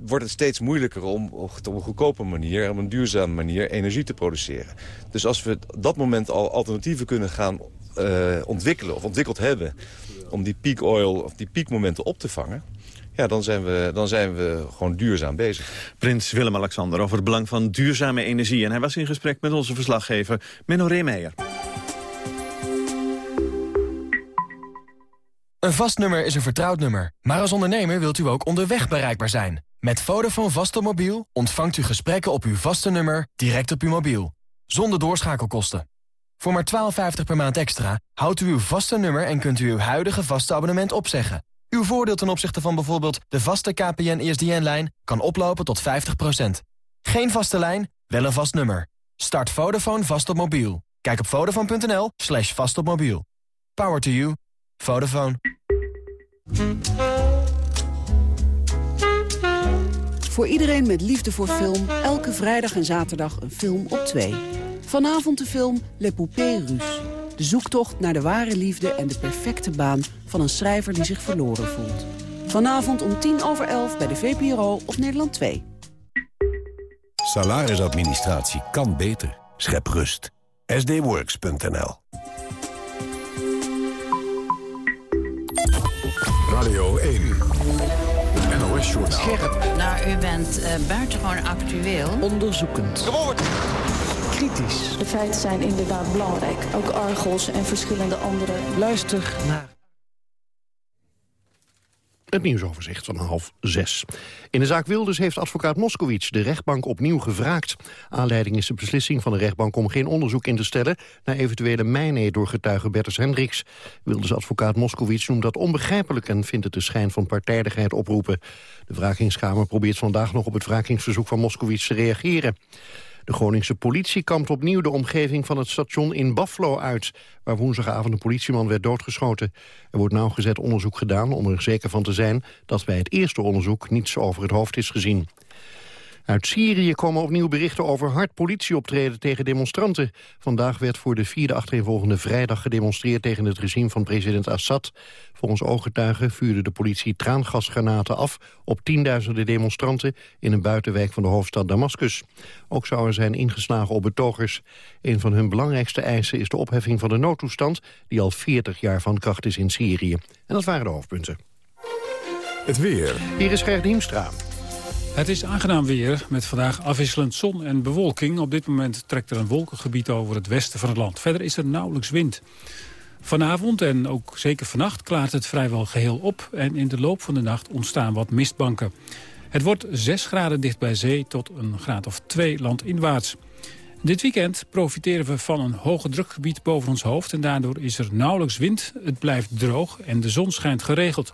wordt het steeds moeilijker om op een goedkope manier... op een duurzame manier energie te produceren. Dus als we dat moment al alternatieven kunnen gaan uh, ontwikkelen... of ontwikkeld hebben om die peak oil of die piekmomenten op te vangen ja, dan zijn, we, dan zijn we gewoon duurzaam bezig. Prins Willem-Alexander over het belang van duurzame energie. En hij was in gesprek met onze verslaggever Menno Reemeijer. Een vast nummer is een vertrouwd nummer. Maar als ondernemer wilt u ook onderweg bereikbaar zijn. Met Vodafone vaste mobiel ontvangt u gesprekken op uw vaste nummer direct op uw mobiel. Zonder doorschakelkosten. Voor maar 12,50 per maand extra houdt u uw vaste nummer en kunt u uw huidige vaste abonnement opzeggen. Uw voordeel ten opzichte van bijvoorbeeld de vaste KPN-ESDN-lijn kan oplopen tot 50%. Geen vaste lijn, wel een vast nummer. Start Vodafone vast op mobiel. Kijk op vodafone.nl slash vast op mobiel. Power to you. Vodafone. Voor iedereen met liefde voor film, elke vrijdag en zaterdag een film op twee. Vanavond de film Le Poupée Russe. De zoektocht naar de ware liefde en de perfecte baan van een schrijver die zich verloren voelt. Vanavond om tien over elf bij de VPRO op Nederland 2. Salarisadministratie kan beter. Schep rust. sdworks.nl Radio 1. NOS-journaal. Scherp. Nou, u bent uh, buitengewoon actueel. Onderzoekend. Kritisch. De feiten zijn inderdaad belangrijk. Ook Argos en verschillende andere. Luister naar... Het nieuwsoverzicht van half zes. In de zaak Wilders heeft advocaat Moskowitz de rechtbank opnieuw gevraagd. Aanleiding is de beslissing van de rechtbank om geen onderzoek in te stellen... naar eventuele mijnee door getuige Bertus Hendricks. Wilders advocaat Moskowitz noemt dat onbegrijpelijk... en vindt het de schijn van partijdigheid oproepen. De wrakingskamer probeert vandaag nog op het wrakingsverzoek van Moskowitz te reageren. De Groningse politie kampt opnieuw de omgeving van het station in Buffalo uit... waar woensdagavond een politieman werd doodgeschoten. Er wordt nauwgezet onderzoek gedaan om er zeker van te zijn... dat bij het eerste onderzoek niets over het hoofd is gezien. Uit Syrië komen opnieuw berichten over hard politieoptreden tegen demonstranten. Vandaag werd voor de vierde achtereenvolgende vrijdag gedemonstreerd tegen het regime van president Assad. Volgens ooggetuigen vuurde de politie traangasgranaten af op tienduizenden demonstranten in een buitenwijk van de hoofdstad Damascus. Ook zou er zijn ingeslagen op betogers. Een van hun belangrijkste eisen is de opheffing van de noodtoestand die al 40 jaar van kracht is in Syrië. En dat waren de hoofdpunten. Het weer. Hier is Gert Hiemstra. Het is aangenaam weer met vandaag afwisselend zon en bewolking. Op dit moment trekt er een wolkengebied over het westen van het land. Verder is er nauwelijks wind. Vanavond en ook zeker vannacht klaart het vrijwel geheel op... en in de loop van de nacht ontstaan wat mistbanken. Het wordt 6 graden dicht bij zee tot een graad of 2 landinwaarts. Dit weekend profiteren we van een hoge drukgebied boven ons hoofd... en daardoor is er nauwelijks wind, het blijft droog en de zon schijnt geregeld.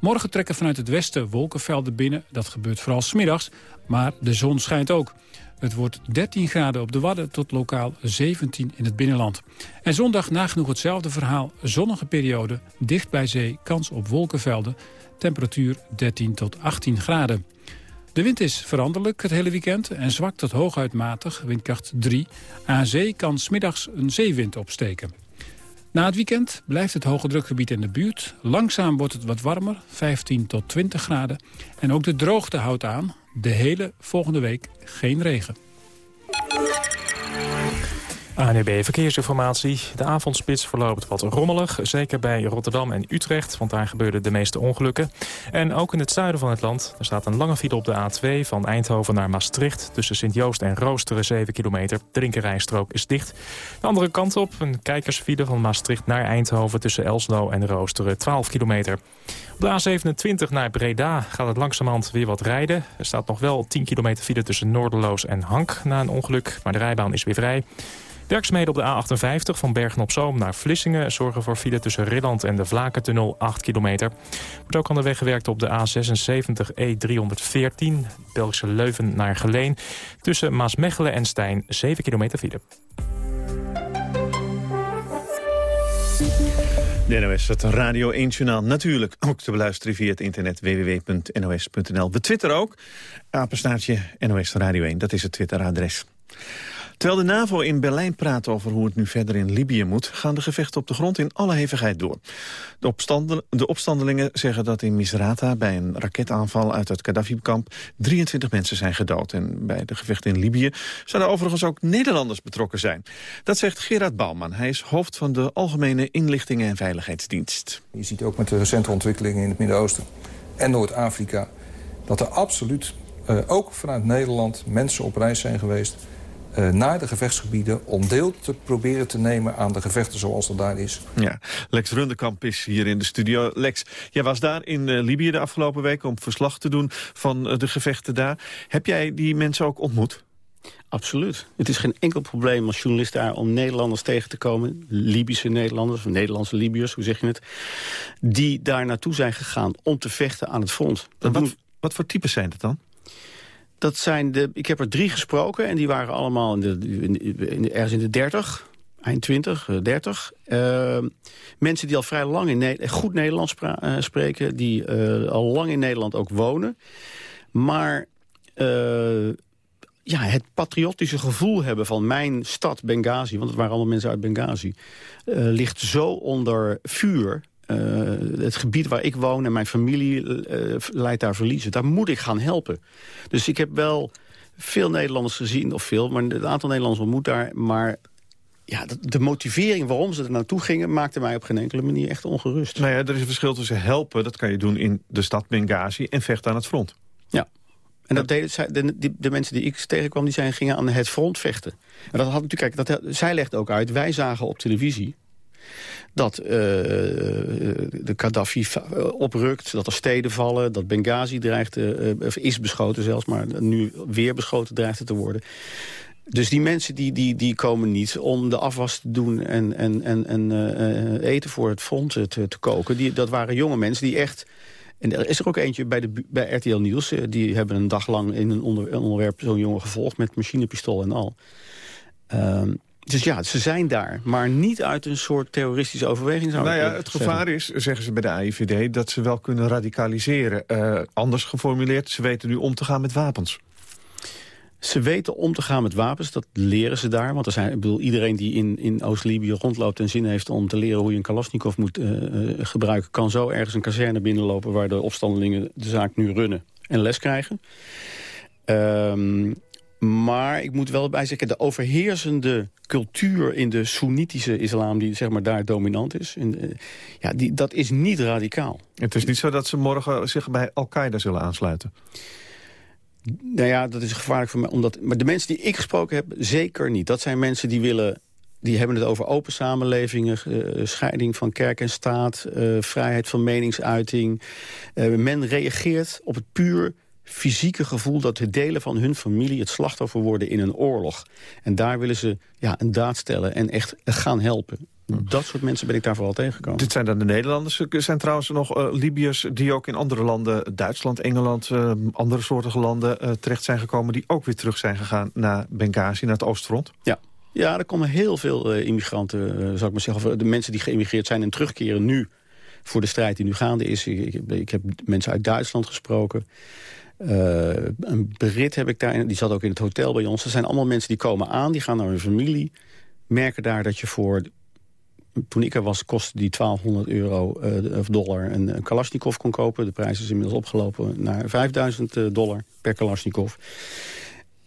Morgen trekken vanuit het westen wolkenvelden binnen. Dat gebeurt vooral smiddags, maar de zon schijnt ook. Het wordt 13 graden op de Wadden tot lokaal 17 in het binnenland. En zondag nagenoeg hetzelfde verhaal. Zonnige periode, dicht bij zee, kans op wolkenvelden. Temperatuur 13 tot 18 graden. De wind is veranderlijk het hele weekend en zwak tot hooguit matig, windkracht 3. Aan zee kan smiddags een zeewind opsteken. Na het weekend blijft het hoge drukgebied in de buurt. Langzaam wordt het wat warmer, 15 tot 20 graden. En ook de droogte houdt aan. De hele volgende week geen regen. ANUB Verkeersinformatie. De avondspits verloopt wat rommelig. Zeker bij Rotterdam en Utrecht, want daar gebeurden de meeste ongelukken. En ook in het zuiden van het land. Er staat een lange file op de A2 van Eindhoven naar Maastricht... tussen Sint-Joost en Roosteren 7 kilometer. De linkerrijstrook is dicht. De andere kant op, een kijkersfile van Maastricht naar Eindhoven... tussen Elslo en Roosteren 12 kilometer. Op de A27 naar Breda gaat het langzamerhand weer wat rijden. Er staat nog wel 10 kilometer file tussen Noorderloos en Hank na een ongeluk... maar de rijbaan is weer vrij. Werkzaamheden op de A58 van Bergen-op-Zoom naar Vlissingen... zorgen voor file tussen Rilland en de Vlakentunnel 8 kilometer. Wordt ook aan de weg gewerkt op de A76 E314... Belgische Leuven naar Geleen. Tussen Maasmechelen en Stijn 7 kilometer file. De NOS, het Radio 1-journaal. Natuurlijk ook te beluisteren via het internet www.nos.nl. De Twitter ook. Apenstaartje NOS Radio 1, dat is het Twitteradres. Terwijl de NAVO in Berlijn praat over hoe het nu verder in Libië moet... gaan de gevechten op de grond in alle hevigheid door. De, de opstandelingen zeggen dat in Misrata bij een raketaanval uit het Gaddafi-kamp... 23 mensen zijn gedood. En bij de gevechten in Libië zouden overigens ook Nederlanders betrokken zijn. Dat zegt Gerard Bouwman. Hij is hoofd van de Algemene Inlichtingen en Veiligheidsdienst. Je ziet ook met de recente ontwikkelingen in het Midden-Oosten en Noord-Afrika... dat er absoluut, uh, ook vanuit Nederland, mensen op reis zijn geweest naar de gevechtsgebieden... om deel te proberen te nemen aan de gevechten zoals dat daar is. Ja, Lex Rundekamp is hier in de studio. Lex, jij was daar in uh, Libië de afgelopen week om verslag te doen van uh, de gevechten daar. Heb jij die mensen ook ontmoet? Absoluut. Het is geen enkel probleem als journalist daar om Nederlanders tegen te komen. Libische Nederlanders, of Nederlandse Libiërs, hoe zeg je het. Die daar naartoe zijn gegaan om te vechten aan het front. Dat wat, doen... wat voor types zijn het dan? Dat zijn de, ik heb er drie gesproken en die waren allemaal in de, in, ergens in de 30, eind 20, 30. Uh, mensen die al vrij lang in goed Nederlands spreken, die al lang in Nederland ook wonen. Maar ja, het patriotische gevoel hebben van mijn stad Benghazi... want het waren allemaal mensen uit Benghazi... Ligt zo onder vuur... Uh, het gebied waar ik woon en mijn familie uh, leidt daar verliezen. Daar moet ik gaan helpen. Dus ik heb wel veel Nederlanders gezien, of veel... maar een aantal Nederlanders ontmoet daar... maar ja, de motivering waarom ze er naartoe gingen... maakte mij op geen enkele manier echt ongerust. Nou ja, er is een verschil tussen helpen, dat kan je doen in de stad Benghazi... en vechten aan het front. Ja, en dat deden de, de, de, mensen die ik tegenkwam, die zijn, gingen aan het front vechten. En dat had natuurlijk, kijk, dat, zij legde ook uit, wij zagen op televisie dat uh, de Gaddafi oprukt, dat er steden vallen... dat Benghazi dreigt, uh, is beschoten zelfs, maar nu weer beschoten dreigt te worden. Dus die mensen die, die, die komen niet om de afwas te doen en, en, en, en eten voor het front te, te koken. Die, dat waren jonge mensen die echt en er is er ook eentje bij, de, bij RTL Nieuws. Eh, die hebben een dag lang in een, onder, onderwerp zo'n jongen gevolgd... met machinepistool en al. Um, dus ja, ze zijn daar, maar niet uit een soort terroristische overweging. Zou nou ja, het gevaar is, zeggen ze bij de AIVD, dat ze wel kunnen radicaliseren. Uh, anders geformuleerd, ze weten nu om te gaan met wapens. Ze weten om te gaan met wapens, dat leren ze daar. Want er zijn, ik bedoel, iedereen die in, in Oost-Libië rondloopt en zin heeft om te leren hoe je een Kalashnikov moet uh, gebruiken, kan zo ergens een kazerne binnenlopen waar de opstandelingen de zaak nu runnen en les krijgen. Um, maar ik moet wel bij zeggen, de overheersende cultuur in de Soenitische islam... die zeg maar daar dominant is, in, uh, ja, die, dat is niet radicaal. Het is niet zo dat ze morgen zich bij Al-Qaeda zullen aansluiten? Nou ja, dat is gevaarlijk voor mij. Omdat, maar de mensen die ik gesproken heb, zeker niet. Dat zijn mensen die willen... Die hebben het over open samenlevingen, uh, scheiding van kerk en staat... Uh, vrijheid van meningsuiting. Men reageert op het puur fysieke gevoel... dat de delen van hun familie het slachtoffer worden in een oorlog. En daar willen ze ja, een daad stellen en echt gaan helpen. Dat soort mensen ben ik daar vooral tegengekomen. Dit zijn dan de Nederlanders. Er zijn trouwens nog uh, Libiërs die ook in andere landen... Duitsland, Engeland, uh, andere soorten landen uh, terecht zijn gekomen... die ook weer terug zijn gegaan naar Benghazi, naar het Oostfront. Ja, ja er komen heel veel immigranten, zou ik maar zeggen. Of, de mensen die geïmmigreerd zijn en terugkeren nu... voor de strijd die nu gaande is. Ik, ik, ik heb mensen uit Duitsland gesproken... Uh, een Brit heb ik daar, die zat ook in het hotel bij ons. Er zijn allemaal mensen die komen aan, die gaan naar hun familie. Merken daar dat je voor toen ik er was, kostte die 1200 euro uh, of dollar een, een Kalashnikov kon kopen. De prijs is inmiddels opgelopen naar 5000 uh, dollar per Kalashnikov.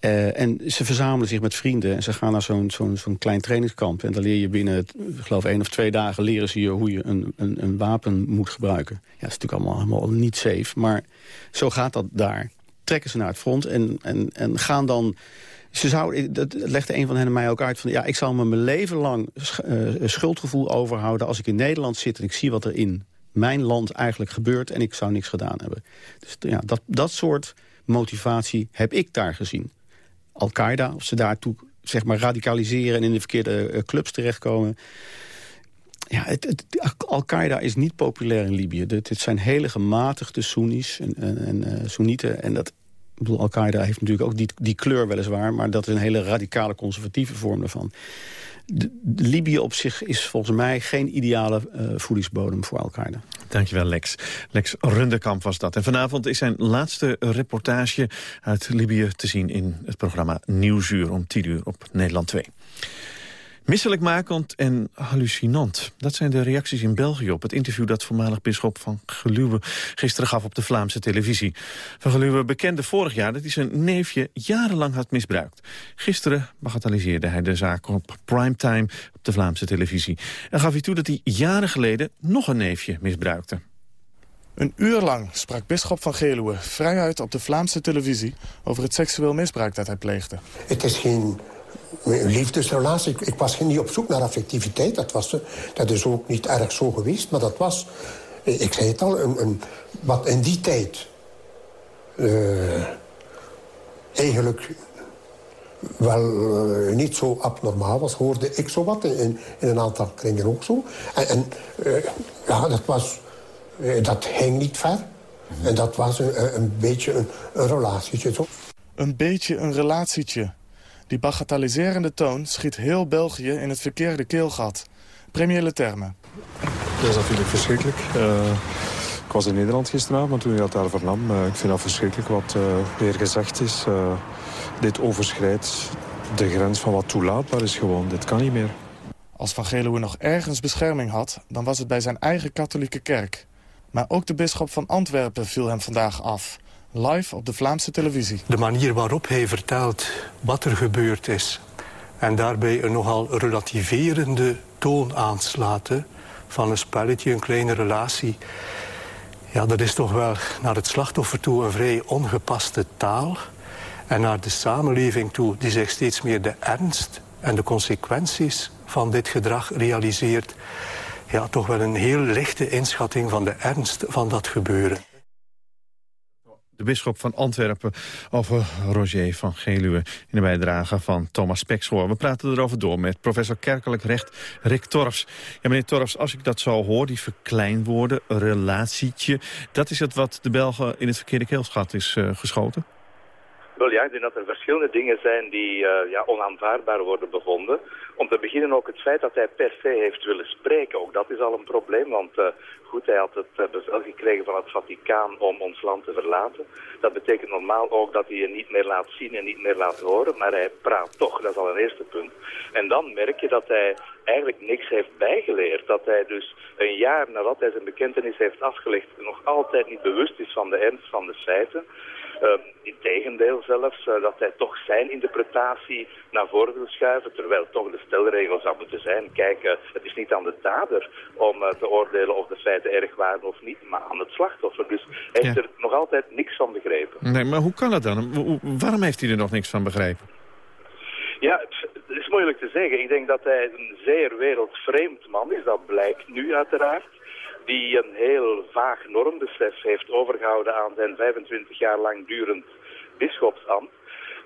Uh, en ze verzamelen zich met vrienden en ze gaan naar zo'n zo'n klein trainingskamp. En dan leer je binnen, ik geloof één of twee dagen, leren ze je hoe je een, een, een wapen moet gebruiken. Ja, dat is natuurlijk allemaal, allemaal niet safe, maar zo gaat dat daar. Trekken ze naar het front en, en, en gaan dan ze zou, dat legde een van hen mij ook uit van... ja, ik zal me mijn leven lang uh, schuldgevoel overhouden... als ik in Nederland zit en ik zie wat er in mijn land eigenlijk gebeurt... en ik zou niks gedaan hebben. Dus ja, dat, dat soort motivatie heb ik daar gezien. Al-Qaeda, of ze daartoe zeg maar radicaliseren... en in de verkeerde uh, clubs terechtkomen... Ja, Al-Qaeda is niet populair in Libië. Het zijn hele gematigde Soenies en, en, en uh, Soenieten. En dat, bedoel, Al-Qaeda heeft natuurlijk ook die, die kleur weliswaar... maar dat is een hele radicale conservatieve vorm daarvan. Libië op zich is volgens mij geen ideale uh, voedingsbodem voor Al-Qaeda. Dankjewel Lex. Lex Rundekamp was dat. En vanavond is zijn laatste reportage uit Libië te zien... in het programma Nieuwsuur om 10 uur op Nederland 2. Misselijkmakend en hallucinant. Dat zijn de reacties in België op het interview dat voormalig bisschop van Geluwe gisteren gaf op de Vlaamse televisie. Van Geluwe bekende vorig jaar dat hij zijn neefje jarenlang had misbruikt. Gisteren bagatelliseerde hij de zaak op primetime op de Vlaamse televisie. En gaf hij toe dat hij jaren geleden nog een neefje misbruikte. Een uur lang sprak bisschop van Geluwe vrijuit op de Vlaamse televisie... over het seksueel misbruik dat hij pleegde. Het is geen liefdesrelatie. Ik, ik, was niet op zoek naar affectiviteit. Dat, was, dat is ook niet erg zo geweest. Maar dat was, ik zei het al, een, een wat in die tijd... Uh, eigenlijk wel uh, niet zo abnormaal was, hoorde ik zo wat. In, in een aantal kringen ook zo. En, ja, dat was... dat ging niet ver. En dat was een, een beetje een, een relatietje. Zo. Een beetje een relatietje. Die bagatelliserende toon schiet heel België in het verkeerde keelgat. Premiële termen. Dat is natuurlijk verschrikkelijk. Uh, Ik was in Nederland gisteravond toen ik dat daar vernam. Uh, ik vind dat verschrikkelijk wat uh, weer gezegd is. Dit overschrijdt de grens van wat toelaatbaar is gewoon. Dit kan niet meer. Als Van Geluwe nog ergens bescherming had... dan was het bij zijn eigen katholieke kerk. Maar ook de bisschop van Antwerpen viel hem vandaag af. Live op de Vlaamse televisie. De manier waarop hij vertelt wat er gebeurd is... en daarbij een nogal relativerende toon aanslaat... van een spelletje, een kleine relatie... ja, dat is toch wel naar het slachtoffer toe een vrij ongepaste taal... en naar de samenleving toe die zich steeds meer de ernst en de consequenties van dit gedrag realiseert... ja, toch wel een heel lichte inschatting van de ernst van dat gebeuren. De bisschop van Antwerpen over Roger van Geluwe... in de bijdrage van Thomas Pekschoor. We praten erover door met professor kerkelijk recht Rick Torfs. Ja, meneer Torfs, als ik dat zo hoor, die verkleinwoorden, relatietje... dat is het wat de Belgen in het verkeerde keelschat is uh, geschoten? Wel ja, ik denk dat er verschillende dingen zijn die uh, ja, onaanvaardbaar worden bevonden. Om te beginnen ook het feit dat hij per se heeft willen spreken. Ook dat is al een probleem, want uh, goed, hij had het uh, bevel gekregen van het Vaticaan om ons land te verlaten. Dat betekent normaal ook dat hij je niet meer laat zien en niet meer laat horen, maar hij praat toch. Dat is al een eerste punt. En dan merk je dat hij eigenlijk niks heeft bijgeleerd. Dat hij dus een jaar nadat hij zijn bekentenis heeft afgelegd nog altijd niet bewust is van de ernst van de feiten. Uh, integendeel zelfs, uh, dat hij toch zijn interpretatie naar voren wil schuiven, terwijl toch de stelregel zou moeten zijn, kijk, uh, het is niet aan de dader om uh, te oordelen of de feiten erg waren of niet, maar aan het slachtoffer. Dus hij heeft ja. er nog altijd niks van begrepen. Nee, maar hoe kan dat dan? Waarom heeft hij er nog niks van begrepen? Ja, het is moeilijk te zeggen. Ik denk dat hij een zeer wereldvreemd man is, dat blijkt nu uiteraard die een heel vaag normbesef heeft overgehouden aan zijn 25 jaar lang durend bischopsambt.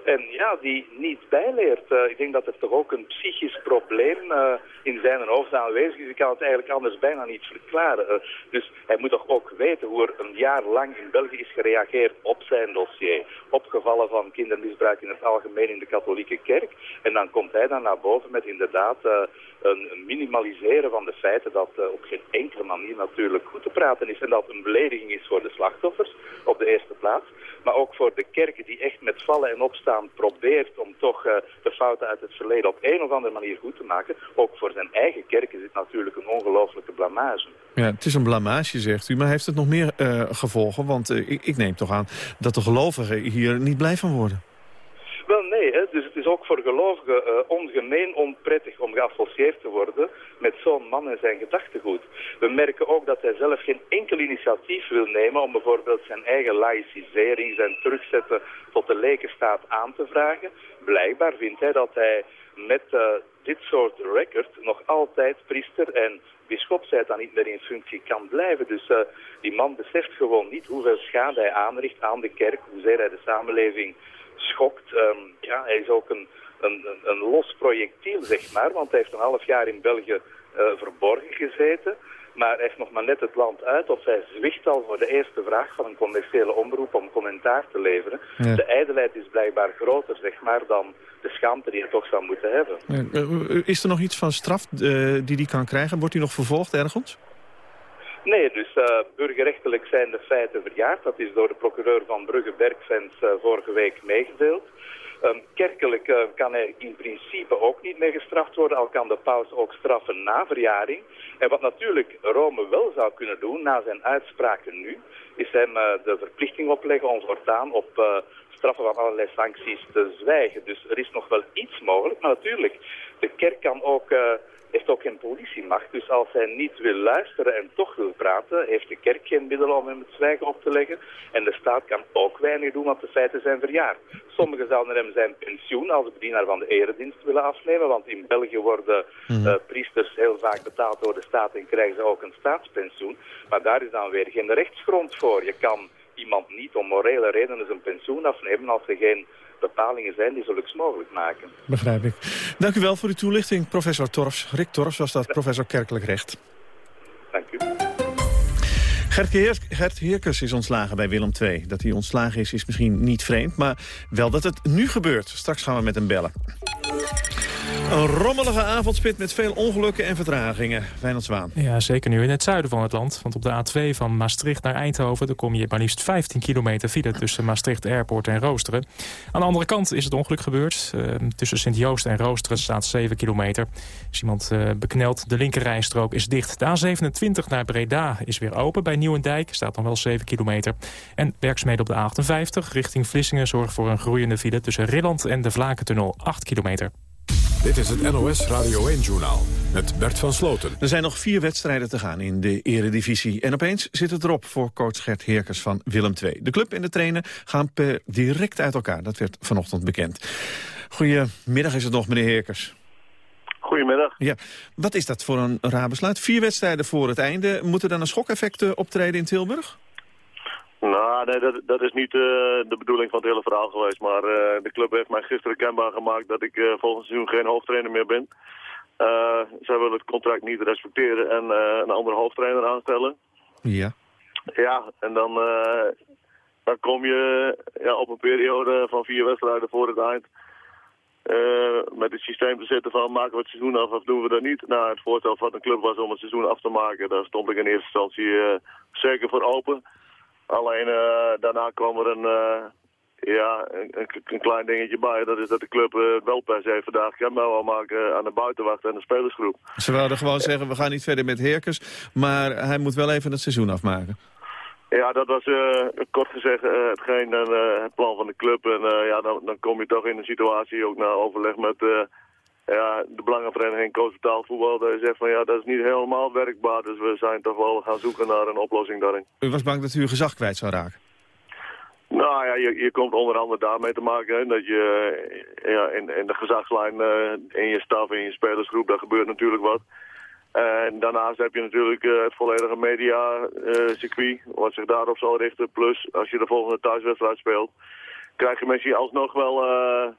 En ja, die niet bijleert. Uh, ik denk dat er toch ook een psychisch probleem uh, in zijn hoofd aanwezig is. Ik kan het eigenlijk anders bijna niet verklaren. Uh, dus hij moet toch ook weten hoe er een jaar lang in België is gereageerd op zijn dossier. Opgevallen van kindermisbruik in het algemeen in de katholieke kerk. En dan komt hij dan naar boven met inderdaad een minimaliseren van de feiten dat op geen enkele manier natuurlijk goed te praten is. En dat een belediging is voor de slachtoffers op de eerste plaats. Maar ook voor de kerken die echt met vallen en opstaan probeert om toch uh, de fouten uit het verleden op een of andere manier goed te maken. Ook voor zijn eigen kerk is dit natuurlijk een ongelofelijke blamage. Ja, het is een blamage, zegt u. Maar heeft het nog meer uh, gevolgen? Want uh, ik, ik neem toch aan dat de gelovigen hier niet blij van worden. Wel nee, hè. dus het is ook voor gelovigen uh, ongemeen onprettig om geassocieerd te worden met zo'n man en zijn gedachtegoed. We merken ook dat hij zelf geen enkel initiatief wil nemen om bijvoorbeeld zijn eigen laïcisering, zijn terugzetten tot de lekenstaat aan te vragen. Blijkbaar vindt hij dat hij met uh, dit soort record nog altijd priester en bischopsheid dan niet meer in functie kan blijven. Dus uh, die man beseft gewoon niet hoeveel schade hij aanricht aan de kerk, hoezeer hij de samenleving schokt. Um, ja, hij is ook een, een, een los projectiel, zeg maar, want hij heeft een half jaar in België uh, verborgen gezeten. Maar hij heeft nog maar net het land uit of hij zwicht al voor de eerste vraag van een commerciële omroep om commentaar te leveren. Ja. De ijdelheid is blijkbaar groter, zeg maar, dan de schaamte die hij toch zou moeten hebben. Ja. Is er nog iets van straf uh, die hij kan krijgen? Wordt hij nog vervolgd ergens? Nee, dus uh, burgerrechtelijk zijn de feiten verjaard. Dat is door de procureur van Brugge-Bergfans uh, vorige week meegedeeld. Kerkelijk uh, kan hij in principe ook niet meer gestraft worden, al kan de paus ook straffen na verjaring. En wat natuurlijk Rome wel zou kunnen doen, na zijn uitspraken nu, is hem de verplichting opleggen, ons ortaan, op straffen van allerlei sancties te zwijgen. Dus er is nog wel iets mogelijk, maar natuurlijk, de kerk kan ook heeft ook geen politiemacht. Dus als hij niet wil luisteren en toch wil praten, heeft de kerk geen middelen om hem het zwijgen op te leggen. En de staat kan ook weinig doen, want de feiten zijn verjaard. Sommigen zouden hem zijn pensioen als bedienaar van de eredienst willen afnemen, want in België worden mm. uh, priesters heel vaak betaald door de staat en krijgen ze ook een staatspensioen. Maar daar is dan weer geen rechtsgrond voor. Je kan iemand niet om morele redenen zijn pensioen afnemen als er geen bepalingen zijn die zulks mogelijk maken. Begrijp ik. Dank u wel voor uw toelichting, professor Torfs. Rick Torfs was dat, professor Kerkelijk Recht. Dank u. Gert, Heer, Gert Heerkes is ontslagen bij Willem II. Dat hij ontslagen is, is misschien niet vreemd, maar wel dat het nu gebeurt. Straks gaan we met hem bellen. Een rommelige avondspit met veel ongelukken en vertragingen. Wijnald Zwaan. Ja, zeker nu in het zuiden van het land. Want op de A2 van Maastricht naar Eindhoven... dan kom je maar liefst 15 kilometer file tussen Maastricht Airport en Roosteren. Aan de andere kant is het ongeluk gebeurd. Uh, tussen Sint-Joost en Roosteren staat 7 kilometer. Is iemand uh, bekneld. De linkerrijstrook is dicht. De A27 naar Breda is weer open. Bij Nieuwendijk staat dan wel 7 kilometer. En werkzaamheden op de A58 richting Vlissingen... zorgen voor een groeiende file tussen Rilland en de Vlakentunnel 8 kilometer. Dit is het NOS Radio 1-journaal met Bert van Sloten. Er zijn nog vier wedstrijden te gaan in de eredivisie. En opeens zit het erop voor coach Gert Heerkers van Willem II. De club en de trainer gaan per direct uit elkaar. Dat werd vanochtend bekend. Goedemiddag is het nog, meneer Heerkers. Goedemiddag. Ja, wat is dat voor een raar besluit? Vier wedstrijden voor het einde. Moet er dan een schokeffect optreden in Tilburg? Nou, nee, dat, dat is niet uh, de bedoeling van het hele verhaal geweest. Maar uh, de club heeft mij gisteren kenbaar gemaakt dat ik uh, volgend seizoen geen hoofdtrainer meer ben. zij willen het contract niet respecteren en een andere hoofdtrainer aanstellen. Ja. Ja, en dan, dan kom je ja, op een periode van vier wedstrijden voor het eind. met het systeem te zitten van maken we het seizoen af of doen we dat niet. Nou, het voorstel van de club was om het seizoen af te maken. Daar stond ik in eerste instantie zeker voor open. Alleen uh, daarna kwam er een, uh, ja, een, een, klein dingetje bij. Dat is dat de club uh, wel per se vandaag kenbaar wil maken aan de buitenwacht en de spelersgroep. Ze wilden gewoon zeggen, we gaan niet verder met Herkers, maar hij moet wel even het seizoen afmaken. Ja, dat was kort gezegd hetgeen het plan van de club. En ja, dan, dan kom je toch in een situatie, ook na overleg met ja, de belangenvereniging Koos Voetbal, die zegt van ja, dat is niet helemaal werkbaar. Dus we zijn toch wel gaan zoeken naar een oplossing daarin. U was bang dat u uw gezag kwijt zou raken? Nou ja, je, je komt onder andere daarmee te maken hè, dat je ja, in, in de gezagslijn uh, in je staf, in je spelersgroep, daar gebeurt natuurlijk wat. En daarnaast heb je natuurlijk uh, het volledige media-circuit, uh, wat zich daarop zal richten. Plus, als je de volgende thuiswedstrijd speelt, krijg je misschien alsnog wel uh,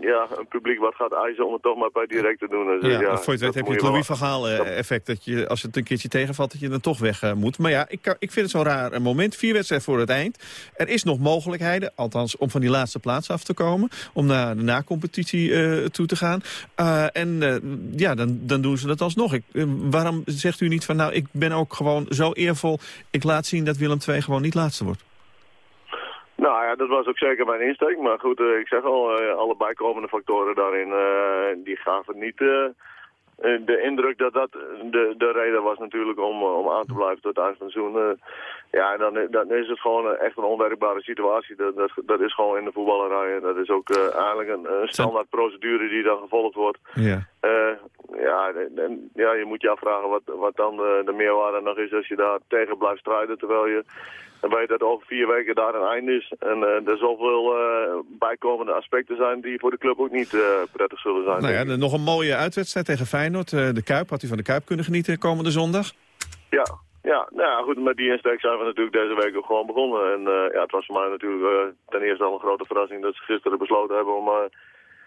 ja, een publiek wat gaat eisen om het toch maar bij direct te doen. Dus, ja, ja, voor je het weet heb je het Louis van Gaal effect. Dat je, als het een keertje tegenvalt, dat je dan toch weg uh, moet. Maar ja, ik, ik vind het zo'n raar een moment. Vier wedstrijden voor het eind. Er is nog mogelijkheden, althans om van die laatste plaats af te komen. Om naar de na-competitie uh, toe te gaan. en ja, dan, dan doen ze dat alsnog. Ik, waarom zegt u niet van nou, ik ben ook gewoon zo eervol. Ik laat zien dat Willem II gewoon niet laatste wordt. Nou ja, dat was ook zeker mijn insteek. Maar goed, uh, ik zeg al, uh, alle bijkomende factoren daarin, uh, die gaven niet de indruk dat dat de, de reden was natuurlijk om, om aan te blijven tot het eind van het seizoen. ja, dan, dan is het gewoon echt een onwerkbare situatie. Dat, dat, dat is gewoon in de voetballerij. En dat is ook eigenlijk een, een standaard procedure die dan gevolgd wordt. Ja. ja, en, ja, je moet je afvragen wat, wat dan de, de meerwaarde nog is als je daar tegen blijft strijden. Terwijl je dan weet dat over vier weken daar een einde is. En uh, er zoveel uh, bijkomende aspecten zijn die voor de club ook niet uh, prettig zullen zijn. Nou ja, nog een mooie uitwedstrijd tegen Feyenoord. de Kuip, had u van de Kuip kunnen genieten komende zondag? Ja, ja, nou ja, goed, met die insteek zijn we natuurlijk deze week ook gewoon begonnen. En ja, het was voor mij natuurlijk ten eerste al een grote verrassing dat ze gisteren besloten hebben om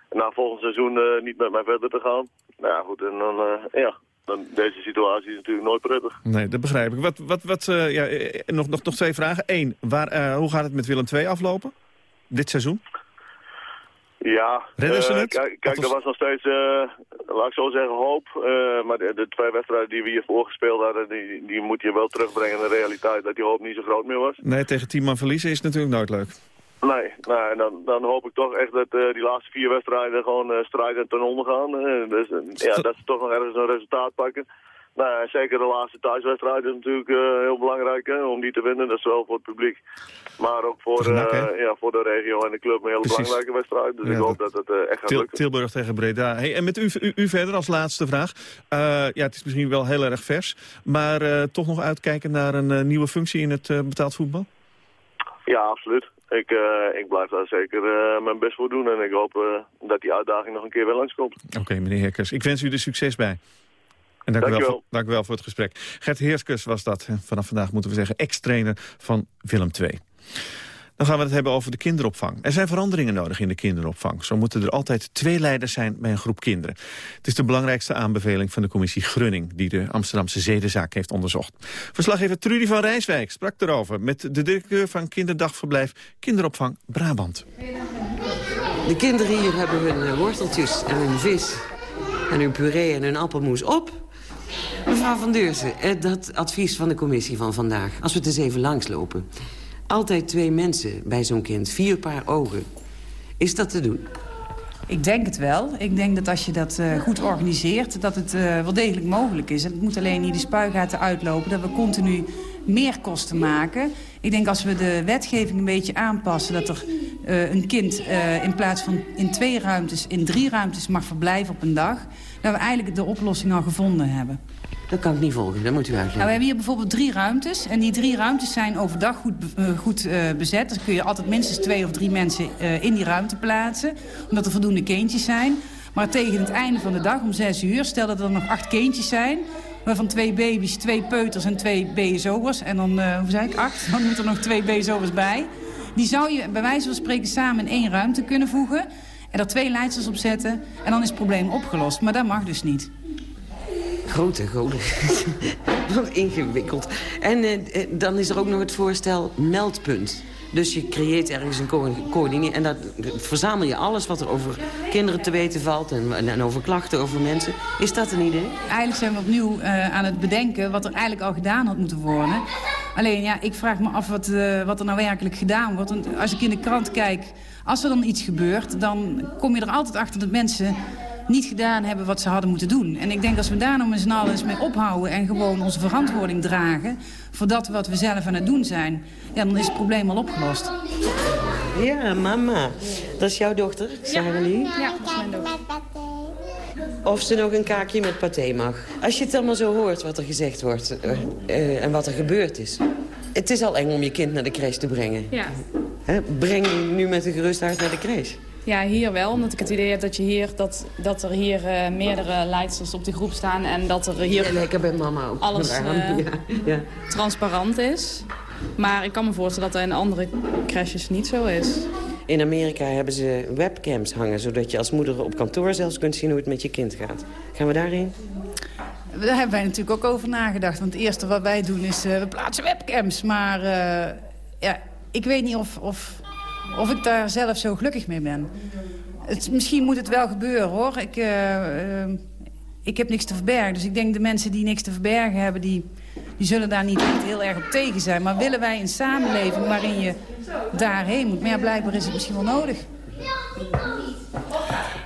na volgend seizoen niet met mij verder te gaan. Nou ja, goed, en dan, ja, dan, deze situatie is natuurlijk nooit prettig. Nee, dat begrijp ik. Wat, wat, wat, uh, ja, eh, nog, nog, nog twee vragen. Eén, waar, uh, hoe gaat het met Willem II aflopen? Dit seizoen? Ja, Redden ze het? Kijk, kijk er was nog steeds, laat ik zo zeggen, hoop. maar de, de, twee wedstrijden die we hier voorgespeeld hadden, die, die moet je wel terugbrengen in de realiteit dat die hoop niet zo groot meer was. Nee, tegen tien man verliezen is natuurlijk nooit leuk. Nee, nou, dan, dan hoop ik toch echt dat uh, die laatste vier wedstrijden gewoon uh, strijdend ten onder gaan. Uh, dus, ja, dat ze toch nog ergens een resultaat pakken. Nou, zeker de laatste thuiswedstrijd is natuurlijk heel belangrijk hè, om die te winnen. Dat is zowel voor het publiek, maar ook voor, ja, voor de regio en de club een hele Precies. belangrijke wedstrijd. Dus ja, ik hoop dat, dat het echt gaat lukken. Tilburg tegen Breda. Hey, en met u, u, u, verder als laatste vraag. ja, het is misschien wel heel erg vers, maar toch nog uitkijken naar een nieuwe functie in het betaald voetbal? Ja, absoluut. Ik, uh, ik blijf daar zeker uh, mijn best voor doen en ik hoop uh, dat die uitdaging nog een keer wel langskomt. Oké, okay, meneer Heerkers. Ik wens u er succes bij. En dank, dank, u wel, voor, dank u wel voor het gesprek. Gert Heerskes was dat, vanaf vandaag moeten we zeggen, ex-trainer van Willem II. Dan gaan we het hebben over de kinderopvang. Er zijn veranderingen nodig in de kinderopvang. Zo moeten er altijd twee leiders zijn bij een groep kinderen. Het is de belangrijkste aanbeveling van de commissie Grunning... die de Amsterdamse zedenzaak heeft onderzocht. Verslaggever Trudy van Rijswijk sprak erover... met de directeur van kinderdagverblijf Kinderopvang Brabant. De kinderen hier hebben hun eh, worteltjes en hun vis en hun puree en hun appelmoes op. Mevrouw Van Deursen, eh, dat advies van de commissie van vandaag. Als we het eens even langslopen. Altijd twee mensen bij zo'n kind, vier paar ogen. Is dat te doen? Ik denk het wel. Ik denk dat als je dat uh, goed organiseert, dat het uh, wel degelijk mogelijk is. En het moet alleen niet de spuigaten uitlopen, dat we continu meer kosten maken. Ik denk als we de wetgeving een beetje aanpassen... dat er uh, een kind in plaats van in twee ruimtes, in drie ruimtes mag verblijven op een dag... dat we eigenlijk de oplossing al gevonden hebben. Dat kan ik niet volgen, dat moet u uitleggen. Nou, we hebben hier bijvoorbeeld drie ruimtes. En die drie ruimtes zijn overdag goed, uh, goed uh, bezet. Dus kun je altijd minstens twee of drie mensen uh, in die ruimte plaatsen. Omdat er voldoende kindjes zijn. Maar tegen het einde van de dag, om zes uur, stel dat er nog acht kindjes zijn... waarvan twee baby's, twee peuters en twee BSO'ers... en dan, hoe zei ik, acht, dan moeten er nog twee BSO'ers bij... die zou je bij wijze van spreken samen in één ruimte kunnen voegen... en er twee leidsters op zetten en dan is het probleem opgelost. Maar dat mag dus niet. Grote goden. Wat ingewikkeld. En eh, dan is er ook nog het voorstel meldpunt. Dus je creëert ergens een co coördinatie en dat verzamel je alles wat er over kinderen te weten valt... en, en over klachten over mensen. Is dat een idee? Eigenlijk zijn we opnieuw uh, aan het bedenken wat er eigenlijk al gedaan had moeten worden. Alleen ja, ik vraag me af wat, wat er nou werkelijk gedaan wordt. Want als ik in de krant kijk, als er dan iets gebeurt... dan kom je er altijd achter dat mensen niet gedaan hebben wat ze hadden moeten doen. En ik denk als we daar nou z'n allen eens mee ophouden... en gewoon onze verantwoording dragen... voor dat wat we zelf aan het doen zijn... Ja, dan is het probleem al opgelost. Ja, mama. Dat is jouw dochter, Sarah Ja, ja dat is mijn dochter. Of ze nog een kaakje met paté mag. Als je het allemaal zo hoort wat er gezegd wordt uh, uh, en wat er gebeurd is. Het is al eng om je kind naar de crash te brengen. Ja. Hè? Breng je nu met een gerust hart naar de crash. Ja, hier wel. Omdat ik het idee heb dat, je hier, dat, dat er hier uh, meerdere leidsters op die groep staan. En dat er hier ja, lekker bij mama ook. alles uh, ja, ja. transparant is. Maar ik kan me voorstellen dat dat in andere crashes niet zo is. In Amerika hebben ze webcams hangen... zodat je als moeder op kantoor zelfs kunt zien hoe het met je kind gaat. Gaan we daarheen? Daar hebben wij natuurlijk ook over nagedacht. Want het eerste wat wij doen is, uh, we plaatsen webcams. Maar ja, ik weet niet of, of of ik daar zelf zo gelukkig mee ben. Het, misschien moet het wel gebeuren, hoor. Ik, uh, uh, ik heb niks te verbergen. Dus ik denk de mensen die niks te verbergen hebben... die, die zullen daar niet heel erg op tegen zijn. Maar willen wij een samenleving waarin je daarheen moet? Maar ja, blijkbaar is het misschien wel nodig.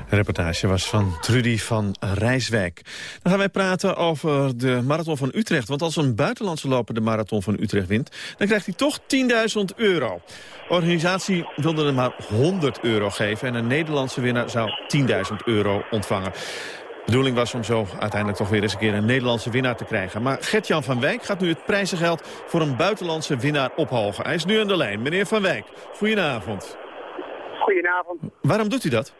De reportage was van Trudy van Rijswijk. Dan gaan wij praten over de Marathon van Utrecht. Want als een buitenlandse loper de Marathon van Utrecht wint... dan krijgt hij toch 10.000 euro. De organisatie wilde hem maar 100 euro geven... en een Nederlandse winnaar zou 10.000 euro ontvangen. De bedoeling was om zo uiteindelijk toch weer eens een keer een Nederlandse winnaar te krijgen. Maar Gert-Jan van Wijk gaat nu het prijzengeld voor een buitenlandse winnaar ophogen. Hij is nu aan de lijn. Meneer Van Wijk, goedenavond. Goedenavond. Waarom doet u dat?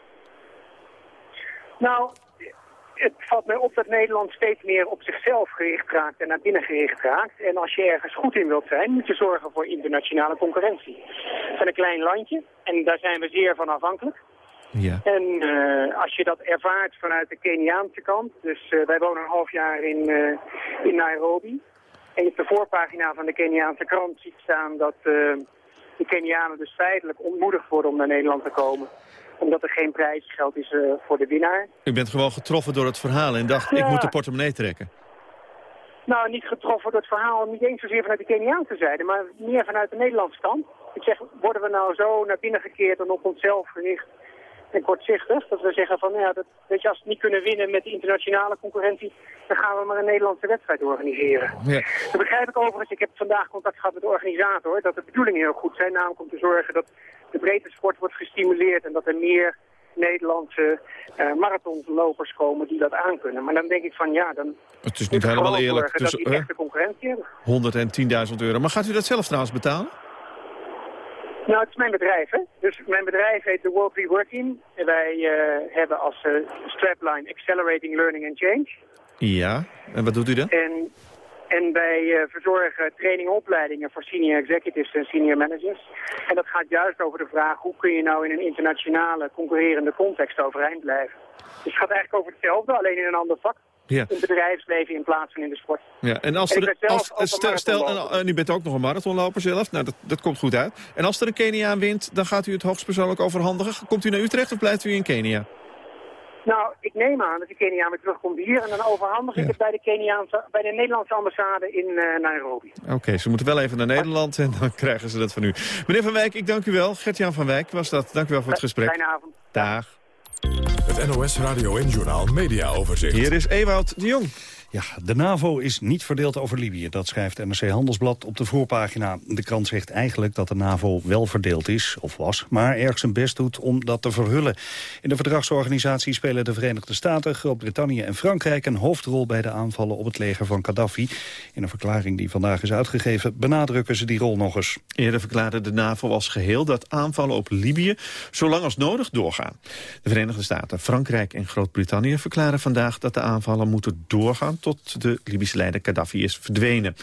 Nou, het valt mij op dat Nederland steeds meer op zichzelf gericht raakt en naar binnen gericht raakt. En als je ergens goed in wilt zijn, moet je zorgen voor internationale concurrentie. We zijn een klein landje en daar zijn we zeer van afhankelijk. Ja. En uh, als je dat ervaart vanuit de Keniaanse kant, dus uh, wij wonen een half jaar in, uh, in Nairobi. En je op de voorpagina van de Keniaanse krant ziet staan dat de Kenianen dus feitelijk ontmoedigd worden om naar Nederland te komen omdat er geen prijsgeld is uh, voor de winnaar. U bent gewoon getroffen door het verhaal en dacht, ja. ik moet de portemonnee trekken. Nou, niet getroffen door het verhaal, niet eens zozeer vanuit de Keniaanse zijde, maar meer vanuit de Nederlandse kant. Ik zeg, worden we nou zo naar binnen gekeerd en op onszelf gericht en kortzichtig, dat we zeggen van, ja, dat, weet je, als we niet kunnen winnen met de internationale concurrentie, dan gaan we maar een Nederlandse wedstrijd organiseren. Ja. Dat begrijp ik overigens, ik heb vandaag contact gehad met de organisator, dat de bedoelingen heel goed zijn, namelijk om te zorgen dat de breedte sport wordt gestimuleerd en dat er meer Nederlandse uh, marathonlopers komen die dat aankunnen. Maar dan denk ik van ja, dan het is niet helemaal eerlijk. Dus, dat die echte concurrentie hebben. 100 en 10.000 euro. Maar gaat u dat zelf trouwens betalen? Nou, het is mijn bedrijf, hè. Dus mijn bedrijf heet The World We Work In. En wij uh, hebben als uh, strapline Accelerating Learning and Change. Ja, en wat doet u dan? En, en wij uh, verzorgen training en opleidingen voor senior executives en senior managers. En dat gaat juist over de vraag, hoe kun je nou in een internationale, concurrerende context overeind blijven. Dus het gaat eigenlijk over hetzelfde, alleen in een ander vak. Ja. in het bedrijfsleven in plaats van in de sport. Ja, en als er, als, stel, stel en u bent ook nog een marathonloper zelf, nou dat, dat komt goed uit. En als er een Keniaan wint, dan gaat u het hoogstpersoonlijk overhandigen. Komt u naar Utrecht of blijft u in Kenia? Nou, ik neem aan dat de Keniaan weer terugkomt hier en dan overhandig ik het bij de, Keniaanse, bij de Nederlandse ambassade in eh, Nairobi. Oké, ze moeten wel even naar Nederland en dan krijgen ze dat van u. Meneer Van Wijk, ik dank u wel. Gert-Jan van Wijk was dat. Dank u wel voor het gesprek. Fijne avond. Dag. Het NOS Radio en Journaal Media Overzicht. Hier is Ewout de Jong. Ja, de NAVO is niet verdeeld over Libië. Dat schrijft NRC Handelsblad op de voorpagina. De krant zegt eigenlijk dat de NAVO wel verdeeld is, of was... maar erg zijn best doet om dat te verhullen. In de verdragsorganisatie spelen de Verenigde Staten... Groot-Brittannië en Frankrijk een hoofdrol bij de aanvallen op het leger van Gaddafi. In een verklaring die vandaag is uitgegeven... benadrukken ze die rol nog eens. Eerder verklaarde de NAVO als geheel dat aanvallen op Libië zo lang als nodig doorgaan. De Verenigde Staten, Frankrijk en Groot-Brittannië verklaren vandaag dat de aanvallen moeten doorgaan tot de Libische leider Gaddafi is verdwenen.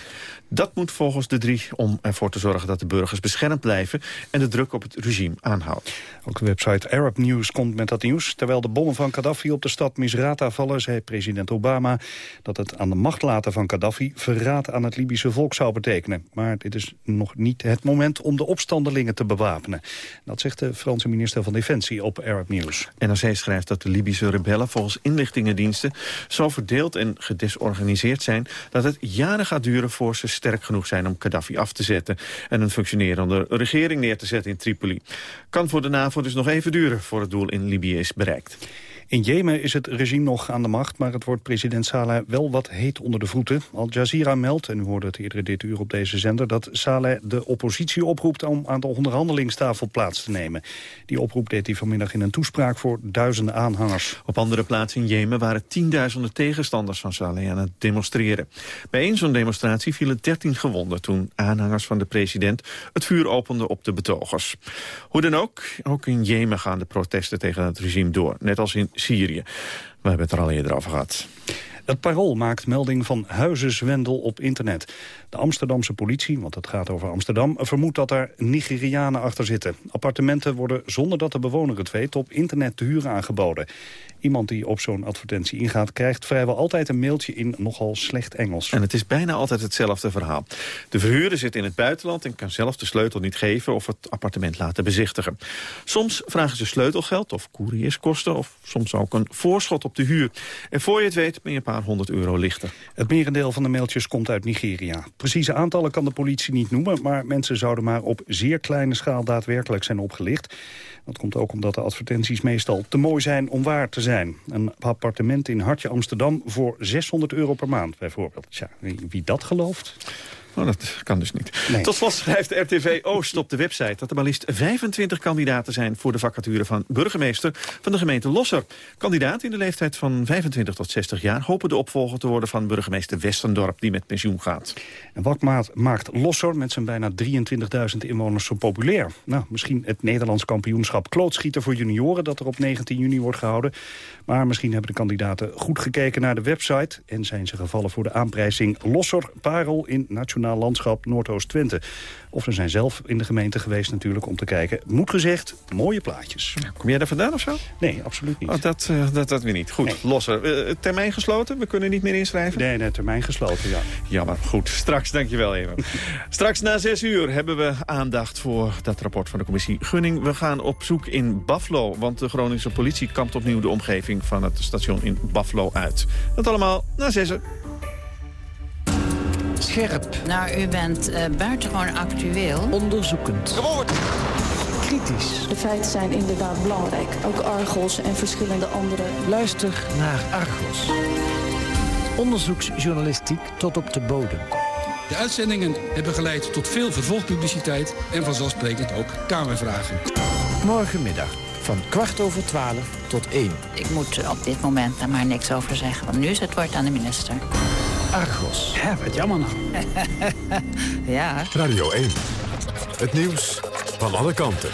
Dat moet volgens de drie om ervoor te zorgen dat de burgers beschermd blijven en de druk op het regime aanhoudt. Ook de website Arab News komt met dat nieuws. Terwijl de bommen van Gaddafi op de stad Misrata vallen... zei president Obama dat het aan de macht laten van Gaddafi... verraad aan het Libische volk zou betekenen. Maar dit is nog niet het moment om de opstandelingen te bewapenen. Dat zegt de Franse minister van Defensie op Arab News. NRC schrijft dat de Libische rebellen volgens inlichtingendiensten... zo verdeeld en gedesorganiseerd zijn... dat het jaren gaat duren voor ze sterk genoeg zijn om Gaddafi af te zetten... en een functionerende regering neer te zetten in Tripoli. Kan voor de NAVO dus nog even duren voor het doel in Libië is bereikt. In Jemen is het regime nog aan de macht, maar het wordt president Saleh wel wat heet onder de voeten. Al Jazeera meldt, en u hoorde het eerder dit uur op deze zender, dat Saleh de oppositie oproept om aan de onderhandelingstafel plaats te nemen. Die oproep deed hij vanmiddag in een toespraak voor duizenden aanhangers. Op andere plaatsen in Jemen waren tienduizenden tegenstanders van Saleh aan het demonstreren. Bij één zo'n demonstratie vielen 13 gewonden toen aanhangers van de president het vuur openden op de betogers. Hoe dan ook, ook in Jemen gaan de protesten tegen het regime door, net als in Syrië. We hebben het er al eerder over gehad. Het Parool maakt melding van huizenzwendel op internet. De Amsterdamse politie, want het gaat over Amsterdam... vermoedt dat er Nigerianen achter zitten. Appartementen worden zonder dat de bewoner het weet... op internet te huren aangeboden. Iemand die op zo'n advertentie ingaat... krijgt vrijwel altijd een mailtje in nogal slecht Engels. En het is bijna altijd hetzelfde verhaal. De verhuurder zit in het buitenland en kan zelf de sleutel niet geven... of het appartement laten bezichtigen. Soms vragen ze sleutelgeld of courierskosten... of soms ook een voorschot op de huur. En voor je het weet ben je paar honderd euro lichter. Het merendeel van de mailtjes komt uit Nigeria. Precieze aantallen kan de politie niet noemen... maar mensen zouden maar op zeer kleine schaal daadwerkelijk zijn opgelicht. Dat komt ook omdat de advertenties meestal te mooi zijn om waar te zijn. Een appartement in Hartje Amsterdam voor 600 euro per maand bijvoorbeeld. Tja, wie dat gelooft... Oh, dat kan dus niet. Tot slot schrijft RTV Oost op de website... dat er maar liefst 25 kandidaten zijn voor de vacature van burgemeester van de gemeente Losser. Kandidaten in de leeftijd van 25 tot 60 jaar... hopen de opvolger te worden van burgemeester Westendorp die met pensioen gaat. En wat maakt, maakt Losser met zijn bijna 23.000 inwoners zo populair? Nou, misschien het Nederlands kampioenschap klootschieten voor junioren... dat er op 19 juni wordt gehouden. Maar misschien hebben de kandidaten goed gekeken naar de website... en zijn ze gevallen voor de aanprijzing Losser Parel in Nationaal Landschap Noordoost-Twente. Of ze zijn zelf in de gemeente geweest natuurlijk om te kijken. Moet gezegd, mooie plaatjes. Kom jij daar vandaan of zo? Nee, absoluut niet. Oh, dat, uh, dat, dat weer niet. Goed, Losser. Uh, termijn gesloten? We kunnen niet meer inschrijven? Nee, nee, termijn gesloten, ja. Jammer. Goed, straks, dankjewel even. straks na zes uur hebben we aandacht voor dat rapport van de commissie Gunning. We gaan op zoek in Buffalo, want de Groningse politie kampt opnieuw de omgeving van het station in Buffalo uit. Dat allemaal na zessen. Scherp. Nou, u bent uh, buitengewoon actueel. Onderzoekend. Kritisch. De feiten zijn inderdaad belangrijk. Ook Argos en verschillende andere. Luister naar Argos. Onderzoeksjournalistiek tot op de bodem. De uitzendingen hebben geleid tot veel vervolgpubliciteit... en vanzelfsprekend ook Kamervragen. Morgenmiddag van kwart over twaalf tot één. Ik moet op dit moment daar maar niks over zeggen... want nu is het woord aan de minister. Argos. Ja, wat jammer nou. ja. Radio 1. Het nieuws van alle kanten.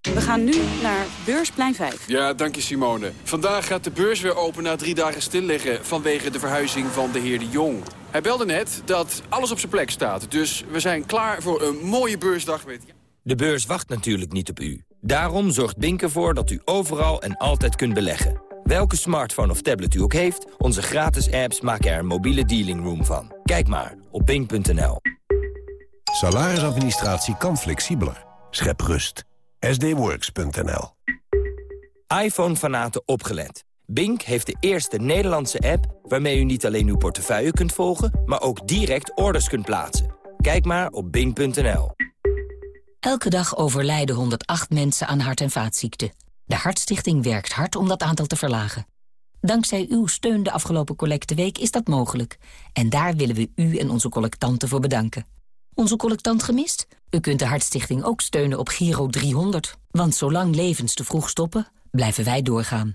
We gaan nu naar Beursplein 5. Ja, dank je Simone. Vandaag gaat de beurs weer open na drie dagen stilliggen... vanwege de verhuizing van de heer De Jong. Hij belde net dat alles op zijn plek staat. Dus we zijn klaar voor een mooie beursdag met... De beurs wacht natuurlijk niet op u. Daarom zorgt Bink ervoor dat u overal en altijd kunt beleggen. Welke smartphone of tablet u ook heeft, onze gratis apps maken er een mobiele dealing room van. Kijk maar op bink.nl. Salarisadministratie kan flexibeler. Schep rust. sdworks.nl iPhone-fanaten opgelet. Bink heeft de eerste Nederlandse app waarmee u niet alleen uw portefeuille kunt volgen... maar ook direct orders kunt plaatsen. Kijk maar op bink.nl. Elke dag overlijden 108 mensen aan hart- en vaatziekten. De Hartstichting werkt hard om dat aantal te verlagen. Dankzij uw steun de afgelopen collecteweek is dat mogelijk. En daar willen we u en onze collectanten voor bedanken. Onze collectant gemist? U kunt de Hartstichting ook steunen op Giro 300. Want zolang levens te vroeg stoppen, blijven wij doorgaan.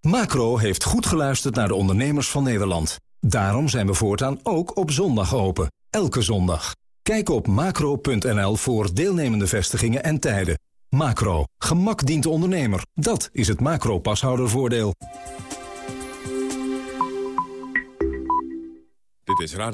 Macro heeft goed geluisterd naar de ondernemers van Nederland. Daarom zijn we voortaan ook op zondag open. Elke zondag. Kijk op macro.nl voor deelnemende vestigingen en tijden. Macro. Gemak dient de ondernemer. Dat is het macro-pashoudervoordeel. Dit is Radio